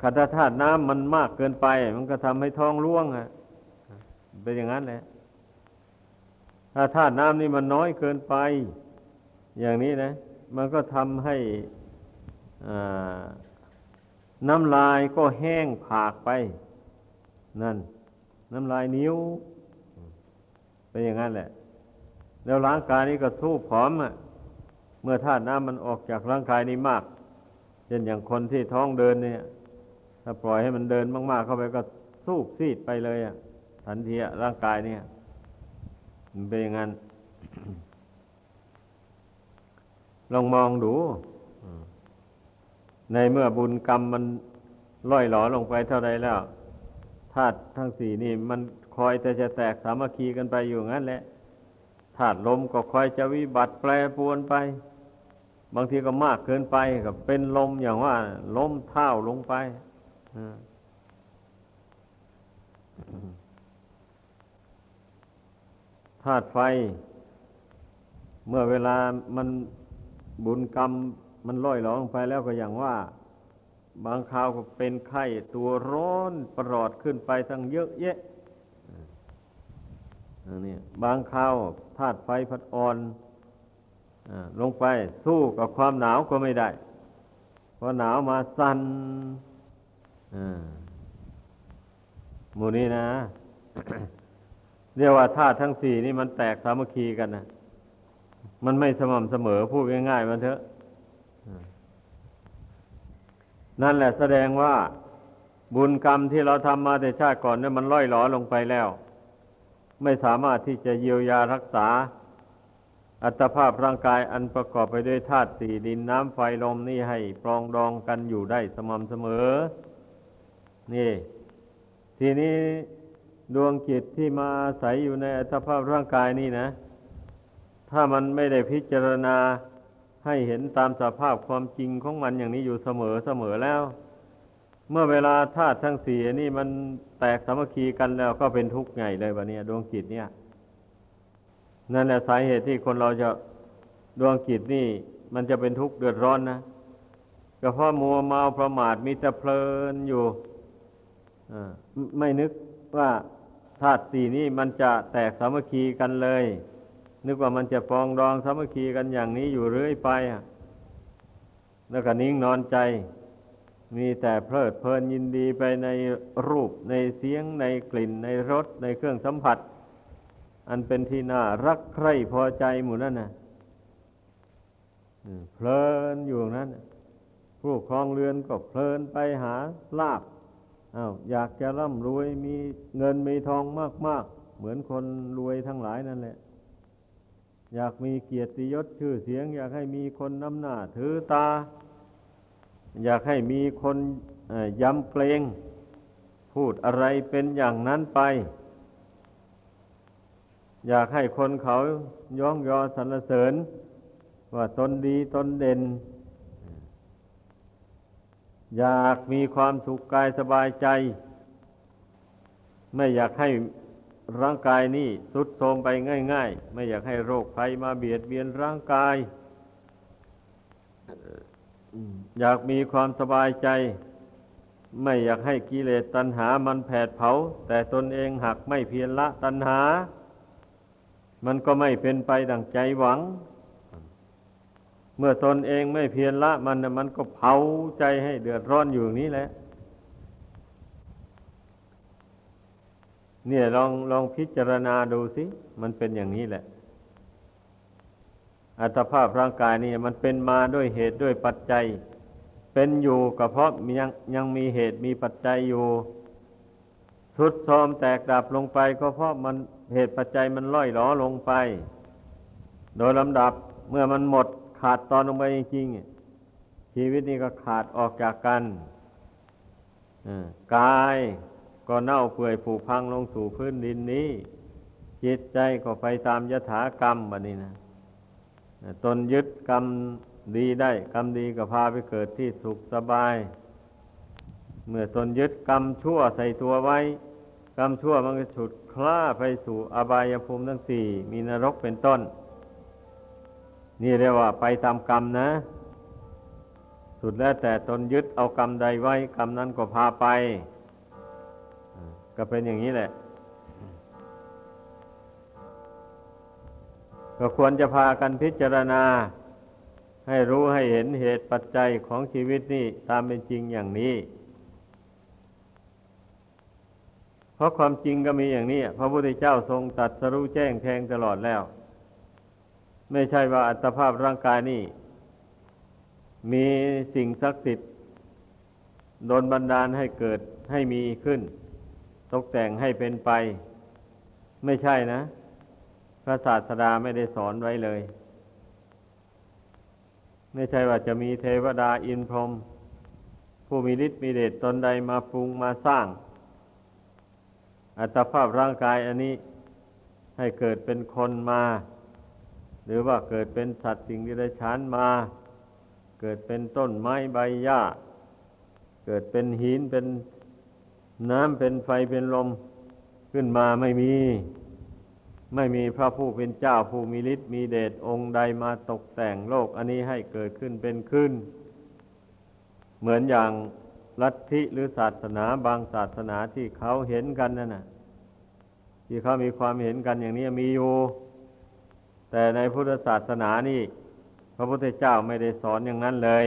Speaker 1: คันธาธาตุน้ำมันมากเกินไป มันก็ทำให้ท้องร่วงอะเป็นอย่างนั้นแหละ ถ้าธาตุน้ำนี่มันน้อยเกินไป อย่างนี้นะ มันก็ทำให้น้ำลายก็แห้งผากไป นั่น น้ำลายนิ้ว เป็นอย่างนั้นแหละ แล้วร่างกายนี้ก็สู้ผอมอะเมื่อธาตุน้ำมันออกจากร่างกายนี้มากเช่นอย่างคนที่ท้องเดินเนี่ย ถ้าปล่อยให้มันเดินมาก ๆ เข้าไปก็สู้ซีดไปเลยอะทันทีร่างกายเนี่ย มันเป็นอย่างนั้น ลองมองดู ในเมื่อบุญกรรมมันล่อยหลอลงไปเท่าไรแล้วธาตุทั้งสี่นี่ มันคอยแต่จะแตกสามัคคีกันไปอยู่งั้นแหละธาตุลมก็คอยจะวิบัติแปรปรวนไป บางทีก็มากเกินไปก็เป็นลมอย่างว่าลมเท่าลงไป ธาตุไฟ เมื่อเวลามันบุญกรรมมันล่อยหลองไปแล้วก็อย่างว่า บางคราวก็เป็นไข้ตัวร้อนประหลอดขึ้นไปทั้งเยอะแยะนี่บางคราวธาตุไฟพัดอ่อนลงไปสู้กับความหนาวก็ไม่ได้พอหนาวมาสัน่นหมูนี้นะ เรียกว่าธาตุทั้งสี่นี่มันแตกสามัคคีกันนะมันไม่สม่ำเสมอพูดง่ายๆมันเถอะ นั่นแหละแสดงว่าบุญกรรมที่เราทำมาแต่ชาติก่อนเนี่ยมันล่อยหลอลงไปแล้ว ไม่สามารถที่จะเยียวยารักษา อัตภาพร่างกายอันประกอบไปด้วยธาตุสี่ดินน้ำไฟลมนี่ให้ปรองดองกันอยู่ได้สม่ำเสมอ นี่ ทีนี้ ดวงจิตที่มาอาศัยอยู่ในอัตภาพร่างกายนี่นะ ถ้ามันไม่ได้พิจารณาให้เห็นตามสภาพความจริงของมันอย่างนี้อยู่เสมอเสมอแล้ว เมื่อเวลาธาตุทั้งสี่นี่มันแตกสามัคคีกันแล้วก็เป็นทุกข์ใหญ่เลยวันนี้ดวงจิตเนี่ย นั่นแหละสาเหตุที่คนเราจะดวงจิตนี่ มันจะเป็นทุกข์เดือดร้อนนะก็เพราะมัวเมาประมาทมีแต่เพลินอยู่ไม่นึกว่า ธาตุสี่นี้มันจะแตกสามัคคีกันเลย นึกว่ามันจะปองดองสามัคคีกันอย่างนี้อยู่เรื่อยไปแล้วก็นิ่งนอนใจ มีแต่เพลิดเพลินยินดีไปในรูปในเสียงในกลิ่น ในรสในเครื่องสัมผัส อันเป็นที่น่ารักใคร่พอใจหมู่นั่นนะเพลินอยู่นั้นผู้ครองเรือนก็เพลินไปหาลาบ อา้าวอยากจะร่ำรวยมีเงินมีทองมาก ๆ เหมือนคนรวยทั้งหลายนั่นแหละ อยากมีเกียรติยศชื่อเสียง อยากให้มีคนน้ำหน้าถือตา อยากให้มีคนย้ำเกรงพูดอะไรเป็นอย่างนั้นไป อยากให้คนเขาย่องยอสรรเสริญ ว่าตนดีตนเด่น อยากมีความสุขกายสบายใจ ไม่อยากให้ร่างกายนี่สุดโทมไปง่าย ๆ ไม่อยากให้โรคภัยมาเบียดเบียนร่างกาย อยากมีความสบายใจ ไม่อยากให้กิเลสตัณหามันแผดเผา แต่ตนเองหักไม่เพียรละตัณหา มันก็ไม่เป็นไปดังใจหวัง เมื่อตนเองไม่เพียรละมันมันก็เผาใจให้เดือดร้อนอยู่นี้แหละ เนี่ยลองลองพิจารณาดูสิ มันเป็นอย่างนี้แหละ อัตภาพร่างกายนี่มันเป็นมาด้วยเหตุด้วยปัจจัย เป็นอยู่ก็เพราะยังยังมีเหตุมีปัจจัยอยู่ทุดโทมแตกดับลงไปก็เพราะมันเหตุปัจจัยมันล่อยหลอลงไป โดยลำดับเมื่อมันหมด ขาดตอนลงไปจริงๆชีวิตนี้ก็ขาดออกจากกันกายก็เน่าเปื่อยผุพังลงสู่พื้นดินนี้ จิตใจก็ไปตามยถากรรมบันนี้นะตนยึดกรรมดีได้ กรรมดีก็พาไปเกิดที่สุขสบาย เมื่อตนยึดกรรมชั่วใส่ตัวไว้ กรรมชั่วมันก็ฉุดคล้าไปสู่อบายภูมิทั้งสี่มีนรกเป็นต้น นี่เรียกว่าไปตามกรรมนะ สุดแล้วแต่ตนยึดเอากรรมใดไว้ กรรมนั้นก็พาไป ก็เป็นอย่างนี้แหละ ก็ควรจะพากันพิจารณา ให้รู้ให้เห็นเหตุปัจจัยของชีวิตนี่ตามเป็นจริงอย่างนี้ เพราะความจริงก็มีอย่างนี้ พระพุทธเจ้าทรงตัดสรู้แจ้งแทงตลอดแล้ว ไม่ใช่ว่าอัตภาพร่างกายนี่ มีสิ่งศักดิ์สิทธิ์โดนบันดาลให้เกิดให้มีขึ้น ตกแต่งให้เป็นไป ไม่ใช่นะ พระศาสดาไม่ได้สอนไว้เลย ไม่ใช่ว่าจะมีเทวดาอินพรหมผู้มีฤทธิ์มีเดชตนใดมาปรุงมาสร้าง อัตภาพร่างกายอันนี้ให้เกิดเป็นคนมา หรือว่าเกิดเป็นสัตว์สิ่งที่ได้ชานมา เกิดเป็นต้นไม้ใบหญ้า เกิดเป็นหินเป็นน้ำเป็นไฟเป็นลมขึ้นมาไม่มี ไม่มีพระผู้เป็นเจ้าผู้มีฤทธิ์มีเดชองค์ใดมาตกแต่งโลก อันนี้ให้เกิดขึ้นเป็นขึ้น เหมือนอย่างลัทธิหรือศาสนาบางศาสนาที่เขาเห็นกันนั่นน่ะ ที่เขามีความเห็นกันอย่างนี้มีอยู่ แต่ในพุทธศาสนานี่ พระพุทธเจ้าไม่ได้สอนอย่างนั้นเลย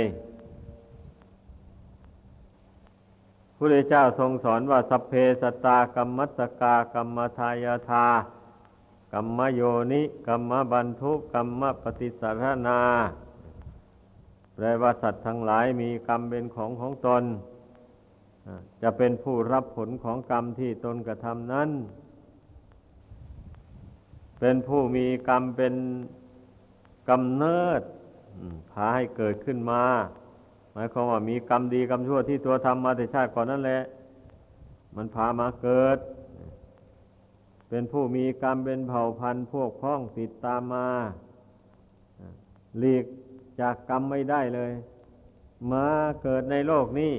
Speaker 1: พระพุทธเจ้าทรงสอนว่าสัพเพสตากรรมัสกากรรมทายาทากรรมโยนิกรรมบันทุกรรมปฏิสัทนาแปลว่าสัตว์ทั้งหลายมีกรรมเป็นของของตน จะเป็นผู้รับผลของกรรมที่ตนกระทำนั้น เป็นผู้มีกรรมเป็นกำเนิดพาให้เกิดขึ้นมา หมายความว่ามีกรรมดีกรรมชั่วที่ตัวทำมาแต่ชาติก่อนนั่นแหละ มันพามาเกิด เป็นผู้มีกรรมเป็นเผ่าพันธุ์พวกพ้องติดตามมาหลีกจากกรรมไม่ได้เลย มาเกิดในโลกนี้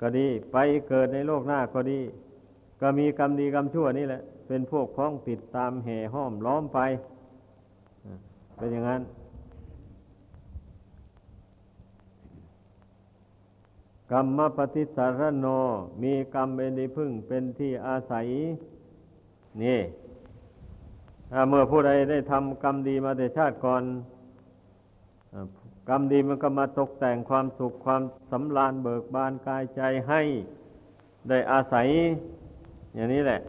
Speaker 1: ก็ดี ไปเกิดในโลกหน้าก็ดี ก็มีกรรมดีกรรมชั่วนี่แหละ เป็นพวกพ้องติดตามแห่ห้อมล้อมไป เป็นอย่างนั้น กรรมปฏิสารโน มีกรรมเป็นที่พึ่งเป็นที่อาศัย นี่เมื่อผู้ใดได้ทำกรรมดีมาแต่ชาติก่อนกรรมดีมันก็มาตกแต่งความสุขความสำราญเบิกบานกายใจให้ได้อาศัย อย่างนี้แหละ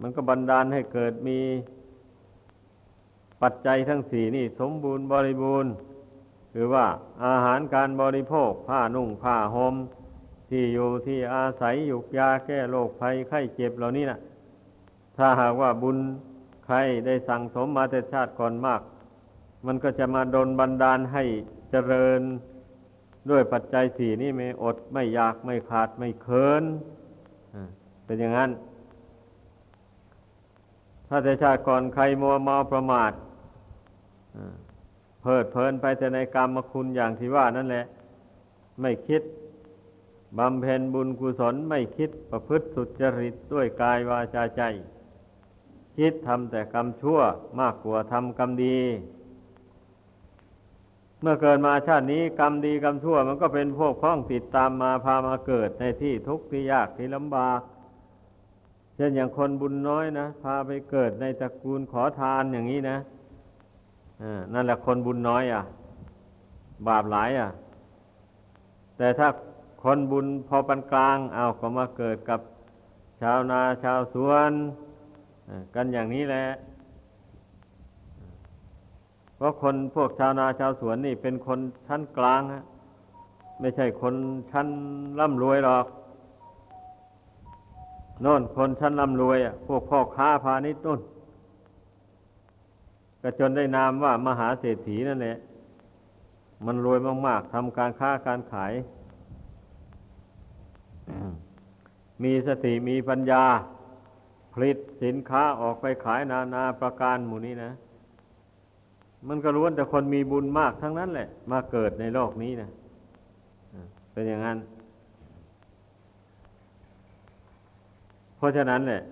Speaker 1: มันก็บันดาลให้เกิดมีปัจจัยทั้งสี่นี่ สมบูรณ์บริบูรณ์ คือว่าอาหารการบริโภค ผ้านุ่งผ้าหม่มที่อยู่ที่อาศัยยุกยาแก้โรคภัยไข้เจ็บเหล่านี้นะ่ะถ้าหากว่าบุญใครได้สั่งสมมาแต่ชาติก่อนมาก มันก็จะมาดนบันดาลให้เจริญด้วยปัจจัยสี่นี่ไม่อดไม่อยากไม่ขาดไม่เคินเป็นอย่างนั้น ถ้าแต่ชาติก่อนใครมัวเมาประมาทเพิดเพลินไปแต่ในกรรมคุณอย่างที่ว่านั่นแหละ ไม่คิดบำเพ็ญบุญกุศลไม่คิดประพฤติสุจริตด้วยกายวาจาใจ คิดทำแต่กรรมชั่วมากกว่าทำกรรมดี เมื่อเกิดมาชาตินี้กรรมดีกรรมชั่ว มันก็เป็นพวกพ้องติดตามมาพามาเกิดในที่ทุกข์ที่ยากที่ลำบาก ช่นอย่างคนบุญน้อยนะพาไปเกิดในตระกูลขอทานอย่างนี้นะนั่นแหละคนบุญน้อยอะ บาปหลายอะ แต่ถ้าคนบุญพอปานกลาง เอาก็มาเกิดกับชาวนาชาวสวนกันอย่างนี้แหละเพราะคนพวกชาวนาชาวสวนนี่เป็นคนชั้นกลางฮะไม่ใช่คนชั้นร่ำรวยหรอก โน่นคนชั้นร่ำรวยอะพวกพ่อค้าพาณิชย์นู่นก็จนได้นามว่ามหาเศรษฐีนั่นแหละมันรวยมาก ๆทำการค้าการขาย มีสติมีปัญญา ผลิตสินค้าออกไปขายนานาประการหมู่นี้นะ มันก็ล้วนแต่คนมีบุญมากทั้งนั้นแหละ มาเกิดในโลกนี้นะเป็นอย่างนั้น เพราะฉะนั้นแหละ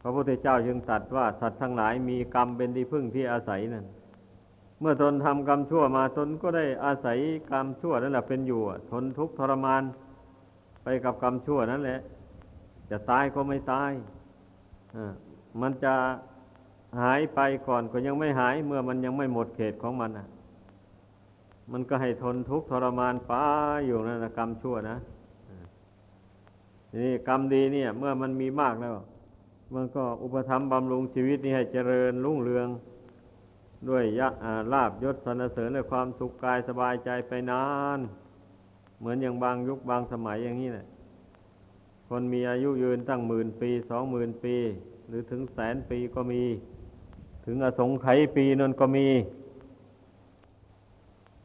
Speaker 1: พระพุทธเจ้าจึงตรัสว่าสัตว์ทั้งหลายมีกรรมเป็นที่พึ่งที่อาศัยนั่นเมื่อตนทำกรรมชั่วมาตนก็ได้อาศัยกรรมชั่วนั่นแหละเป็นอยู่ทนทุกข์ทรมานไปกับกรรมชั่วนั่นแหละ จะตายก็ไม่ตายมันจะหายไปก่อนก็ยังไม่หาย เมื่อมันยังไม่หมดเขตของมันอะ มันก็ให้ทนทุกข์ทรมานไปอยู่นั่นนะกรรมชั่วนะ ทีนี่กรรมดีเนี่ย เมื่อมันมีมากแล้ว มันก็อุปถัมบำรุงชีวิตนี้ให้เจริญรุ่งเรือง ด้วยยะอ่าลาบยศสรรเสริญและความสุขกายสบายใจไปนาน เหมือนอย่างบางยุคบางสมัยอย่างนี้แหละคนมีอายุยืนตั้งหมื่นปีสองหมื่นปี หรือถึงแสนปีก็มี ถึงอสงไขยปีนั่นก็มี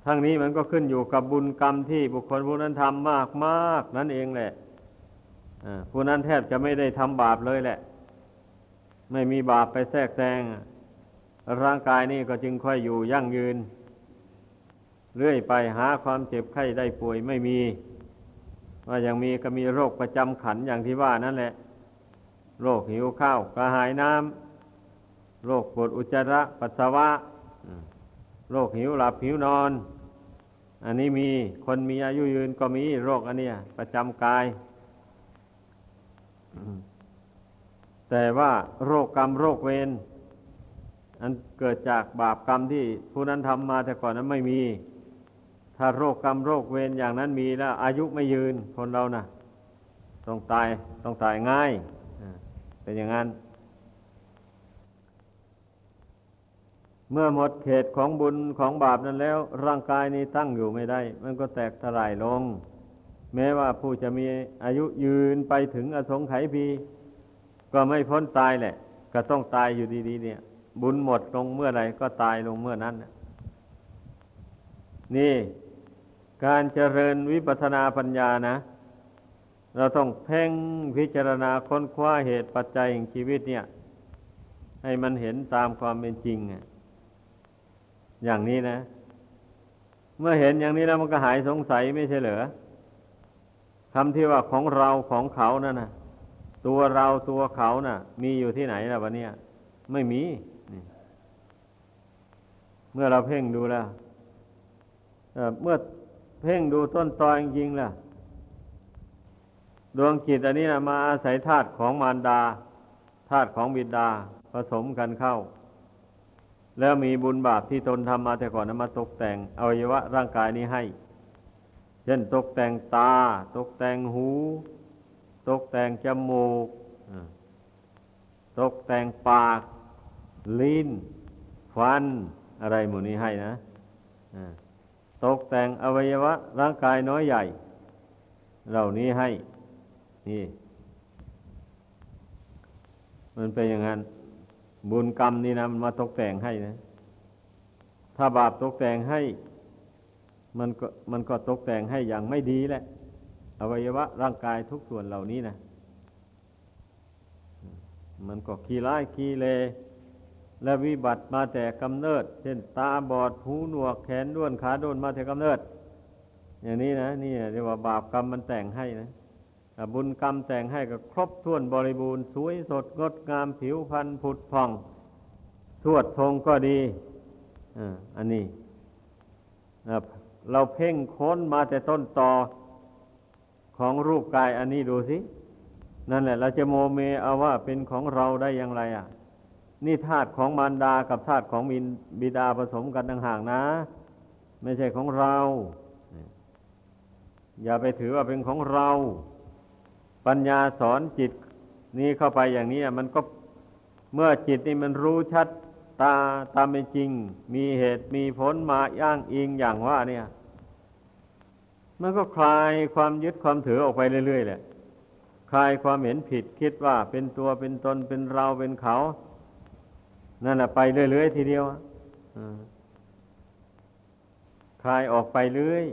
Speaker 1: ทั้งนี้มันก็ขึ้นอยู่กับบุญกรรมที่บุคคลผู้นั้นทำมากมากนั่นเองแหละ ผู้นั้นแทบจะไม่ได้ทำบาปเลยแหละ ไม่มีบาปไปแทรกแซงร่างกายนี่ก็จึงค่อยอยู่ยั่งยืน เรื่อยไปหาความเจ็บไข้ได้ป่วยไม่มี ว่ายังมีก็มีโรคประจำขันอย่างที่ว่านั่นแหละ โรคหิวข้าวกระหายน้ำโรคปวดอุจจาระปัสสาวะโรคหิวหลับหิวนอน อันนี้มีคนมีอายุยืนก็มีโรคอันเนี้ยประจำกาย แต่ว่าโรคกรรมโรคเวรอันเกิดจากบาปกรรมที่ผู้นั้นทำมาแต่ก่อนนั้นไม่มี ถ้าโรคกรรมโรคเวรอย่างนั้นมีแล้ว อายุไม่ยืนคนเรานะ่ะ ต้องตายต้องตายง่ายเป็นอย่างนั้น เมื่อหมดเขตของบุญของบาปนั้นแล้ว ร่างกายนี้ตั้งอยู่ไม่ได้ มันก็แตกสลายลง แม้ว่าผู้จะมีอายุยืนไปถึงอสงไขยพีก็ไม่พ้นตายแหละ ก็ต้องตายอยู่ดี ๆ เนี่ย บุญหมดลงเมื่อไรก็ตายลงเมื่อนั้นนี่ การเจริญวิปัสสนาปัญญานะ เราต้องเพ่งพิจารณาค้นคว้าเหตุปัจจัยแห่งชีวิตเนี่ย ให้มันเห็นตามความเป็นจริงอะอย่างนี้นะ เมื่อเห็นอย่างนี้แล้วมันก็หายสงสัยไม่ใช่เหรอ คำที่ว่าของเราของเขานั่นนะตัวเราตัวเขาน่ะ มีอยู่ที่ไหนล่ะวันนี้ไม่มี เมื่อเราเพ่งดูแล้วเเมื่อเพ่งดูต้นตอจริงๆล่ะ ดวงจิตอันนี้นะมาอาศัยธาตุของมารดาธาตุของบิดาผสมกันเข้า แล้วมีบุญบาปที่ตนทำมาแต่ก่อนนมาตกแต่งอวัยวะร่างกายนี้ให้ เช่นตกแต่งตา ตกแต่งหู ตกแต่งจมูก ตกแต่งปาก ลิ้น ฟัน อะไรหมู่นี้ให้นะตกแต่งอวัยวะ ร่างกายน้อยใหญ่ เหล่านี้ให้ นี่ มันเป็นอย่างนั้น บุญกรรมนี่นะมันมาตกแต่งให้นะ ถ้าบาปตกแต่งให้ มันก็มันก็ตกแต่งให้อย่างไม่ดีแหละ อวัยวะร่างกายทุกส่วนเหล่านี้นะมันก็ขี้ร้ายขี้เล และวิบัติมาแต่กำเนิด เช่นตาบอดหูหนวกแขนด้วนขาด้วนมาแต่กำเนิด อย่างนี้นะนี่เรียกว่าบาปกรรมมันแต่งให้นะบุญกรรมแต่งให้ก็ครบถ้วนบริบูรณ์สวยสดงดงามผิวพรรณผุดผ่องสวดทรงก็ดีอ่อันนี้อะ เราเพ่งค้นมาแต่ต้นตอของรูปกายอันนี้ดูสิ นั่นแหละ เราจะโมเมเอาว่าเป็นของเราได้อย่างไรอะ นี่ธาตุของมารดากับธาตุของบินบิดาผสมกันต่างหากนะ ไม่ใช่ของเรา อย่าไปถือว่าเป็นของเรา ปัญญาสอนจิตนี้เข้าไปอย่างนี้มันก็เมื่อจิตนี่มันรู้ชัด ตาตามเป็นจริง มีเหตุมีผลมาย่างอิงอย่างว่า เนี่ย มันก็คลายความยึดความถือออกไปเรื่อยๆแหละคลายความเห็นผิดคิดว่าเป็นตัวเป็นตนเป็นเราเป็นเขา นั่นแหละไปเรื่อยๆทีเดียวคลายออกไปเรื่อย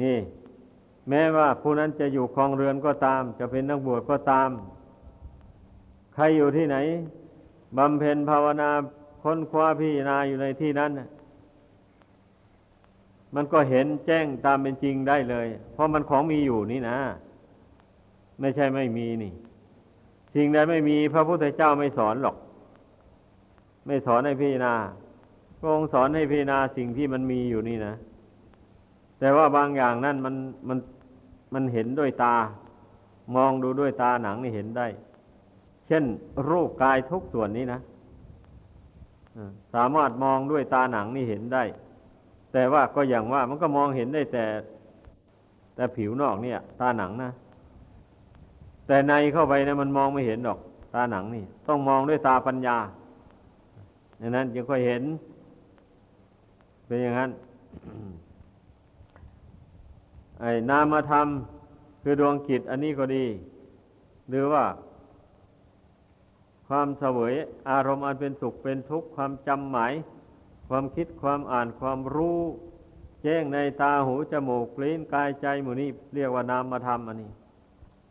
Speaker 1: นี่ แม้ว่าผู้นั้นจะอยู่ครองเรือนก็ตาม จะเป็นนักบวชก็ตาม ใครอยู่ที่ไหน บำเพ็ญภาวนาค้นคว้าพิจารณาอยู่ในที่นั้น มันก็เห็นแจ้งตามเป็นจริงได้เลย เพราะมันของมีอยู่นี่นะ ไม่ใช่ไม่มีนี่ สิ่งใดไม่มีพระพุทธเจ้าไม่สอนหรอก ไม่สอนให้พิจารณาพระองค์สอนให้พิจารณาสิ่งที่มันมีอยู่นี่นะ แต่ว่าบางอย่างนั่นมันมันมันเห็นด้วยตา มองดูด้วยตาหนังนี่เห็นได้ เช่น รูปกายทุกส่วนนี้นะสามารถมองด้วยตาหนังนี่เห็นได้ แต่ว่าก็อย่างว่ามันก็มองเห็นได้แต่ แต่ผิวนอกเนี่ย ตาหนังนะแต่ในเข้าไปนะมันมองไม่เห็นหรอก ตาหนังนี่ ต้องมองด้วยตาปัญญาดังนั้นจึงค่อยเห็น เป็นอย่างนั้นไอ้นามธรรมคือดวงจิตอันนี้ก็ดี หรือว่า ความเสวยอารมณ์อันเป็นสุขเป็นทุกข์ความจำหมาย ความคิดความอ่านความรู้ แจ้งในตาหูจมูกลิ้นกายใจหมู่นี้เรียกว่านามธรรมอันนี้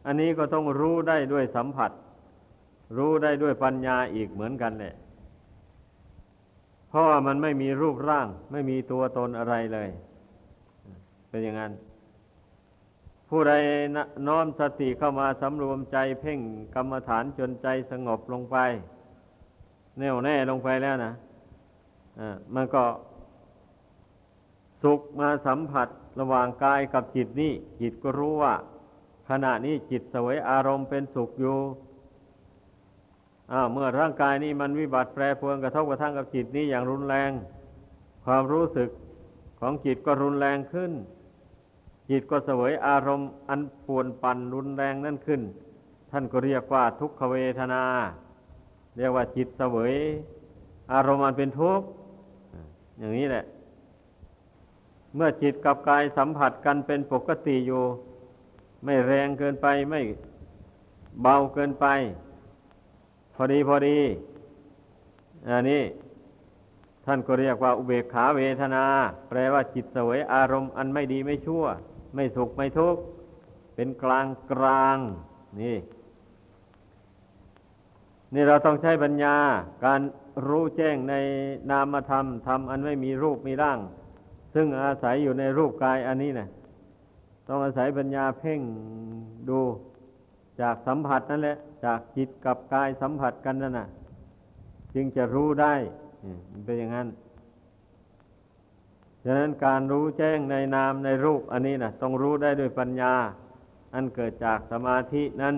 Speaker 1: อันนี้ก็ต้องรู้ได้ด้วยสัมผัส รู้ได้ด้วยปัญญาอีกเหมือนกันแหละเพราะว่ามันไม่มีรูปร่าง ไม่มีตัวตนอะไรเลย เป็นอย่างนั้น ผู้ใดน้อมสติเข้ามาสำรวมใจเพ่งกรรมฐานจนใจสงบลงไป แน่วแน่ลงไปแล้วนะอ่ามันก็ สุขมาสัมผัสระหว่างกายกับจิตนี่จิตก็รู้ว่า ขณะนี้จิตสวยอารมณ์เป็นสุขอยู่เมื่อร่างกายนี้มันวิบัติแปรปรวนกระทบกระทั่งกับจิตนี้อย่างรุนแรง ความรู้สึกของจิตก็รุนแรงขึ้น จิตก็เสวยอารมณ์อันปวนปั่นรุนแรงนั่นขึ้น ท่านก็เรียกว่าทุกขเวทนา เรียกว่าจิตเสวย อารมณ์อันเป็นทุกข์อย่างนี้แหละ เมื่อจิตกับกายสัมผัสกันเป็นปกติอยู่ ไม่แรงเกินไปไม่เบาเกินไป พอดีพอดีอันนี้ท่านก็เรียกว่าอุเบกขาเวทนา แปลว่าจิตเสวยอารมณ์อันไม่ดีไม่ชั่ว ไม่สุขไม่ทุกข์เป็นกลางกลางนี่ นี่เราต้องใช้ปัญญา การรู้แจ้งในนามธรรมธรรมอันไม่มีรูปมีร่าง ซึ่งอาศัยอยู่ในรูปกายอันนี้นะต้องอาศัยปัญญาเพ่งดูจากสัมผัสนั่นแหละ จากจิตกับกายสัมผัสกันนั่นนะจึงจะรู้ได้มันเป็นอย่างนั้น ฉะนั้นการรู้แจ้งในนามในรูปอันนี้นะต้องรู้ได้ด้วยปัญญา อันเกิดจากสมาธินั้น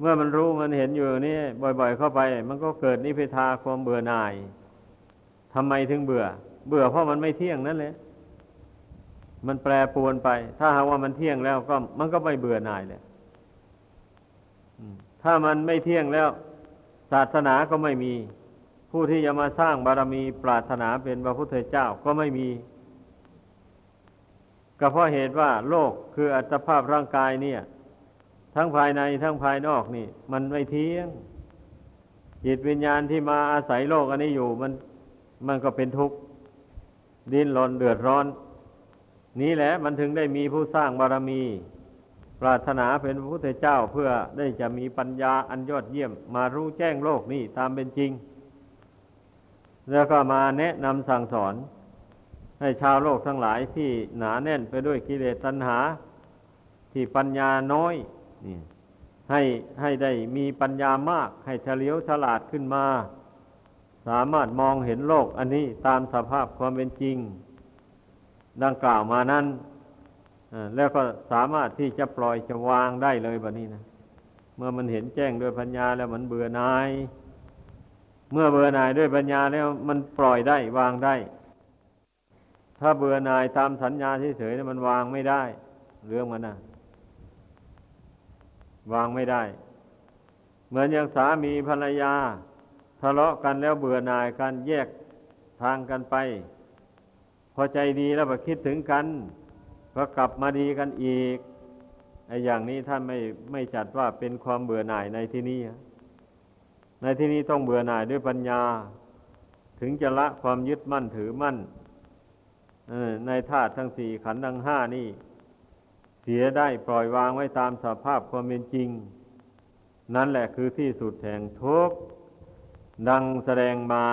Speaker 1: เมื่อมันรู้มันเห็นอยู่นี่บ่อย ๆ เข้าไป มันก็เกิดนิพพิทาความเบื่อหน่ายทำไมถึงเบื่อ เบื่อเพราะมันไม่เที่ยงนั่นแหละมันแปรปรวนไป ถ้าหากว่ามันเที่ยงแล้วก็มันก็ไม่เบื่อหน่ายเลยถ้ามันไม่เที่ยงแล้ว ศาสนาก็ไม่มี ผู้ที่จะมาสร้างบารมีปรารถนาเป็นพระพุทธเจ้าก็ไม่มีก็เพราะเหตุว่าโลกคืออัตภาพร่างกายเนี่ย ทั้งภายในทั้งภายนอกนี่ มันไม่เที่ยง จิตวิญญาณที่มาอาศัยโลกอันนี้อยู่มันมันก็เป็นทุกข์ดิ้นรนเดือดร้อน นี้แหละมันถึงได้มีผู้สร้างบารมี ปรารถนาเป็นพระพุทธเจ้าเพื่อได้จะมีปัญญาอันยอดเยี่ยมมารู้แจ้งโลกนี่ตามเป็นจริง แล้วก็มาแนะนำสั่งสอน ให้ชาวโลกทั้งหลายที่หนาแน่นไปด้วยกิเลสตัณหา ที่ปัญญาน้อยนี่ให้ให้ได้มีปัญญามาก ให้เฉลียวฉลาดขึ้นมา สามารถมองเห็นโลกอันนี้ตามสภาพความเป็นจริง ดังกล่าวมานั้นแล้วก็สามารถที่จะปล่อยจะวางได้เลยแบบนี้นะ เมื่อมันเห็นแจ้งด้วยปัญญาแล้วมันเบื่อนาย มื่อเบื่อหน่ายด้วยปัญญาแล้วมันปล่อยได้วางได้ ถ้าเบื่อหน่ายตามสัญญาเฉยๆเนี่ยมันวางไม่ได้ เรื่องมันนะวางไม่ได้ เหมือนอย่างสามีภรรยา ทะเลาะกันแล้วเบื่อหน่ายกันแยกทางกันไป พอใจดีแล้วก็คิดถึงกันก็กลับมาดีกันอีกไอ้อย่างนี้ท่านไม่ไม่จัดว่าเป็นความเบื่อหน่ายในที่นี้ ในที่นี้ต้องเบื่อหน่ายด้วยปัญญา ถึงจะละความยึดมั่นถือมั่นในธาตุทั้งสี่ขันธ์ทั้งห้านี่ เสียได้ปล่อยวางไว้ตามสภาพความเป็นจริง นั่นแหละคือที่สุดแห่งทุกข์ดังแสดงมา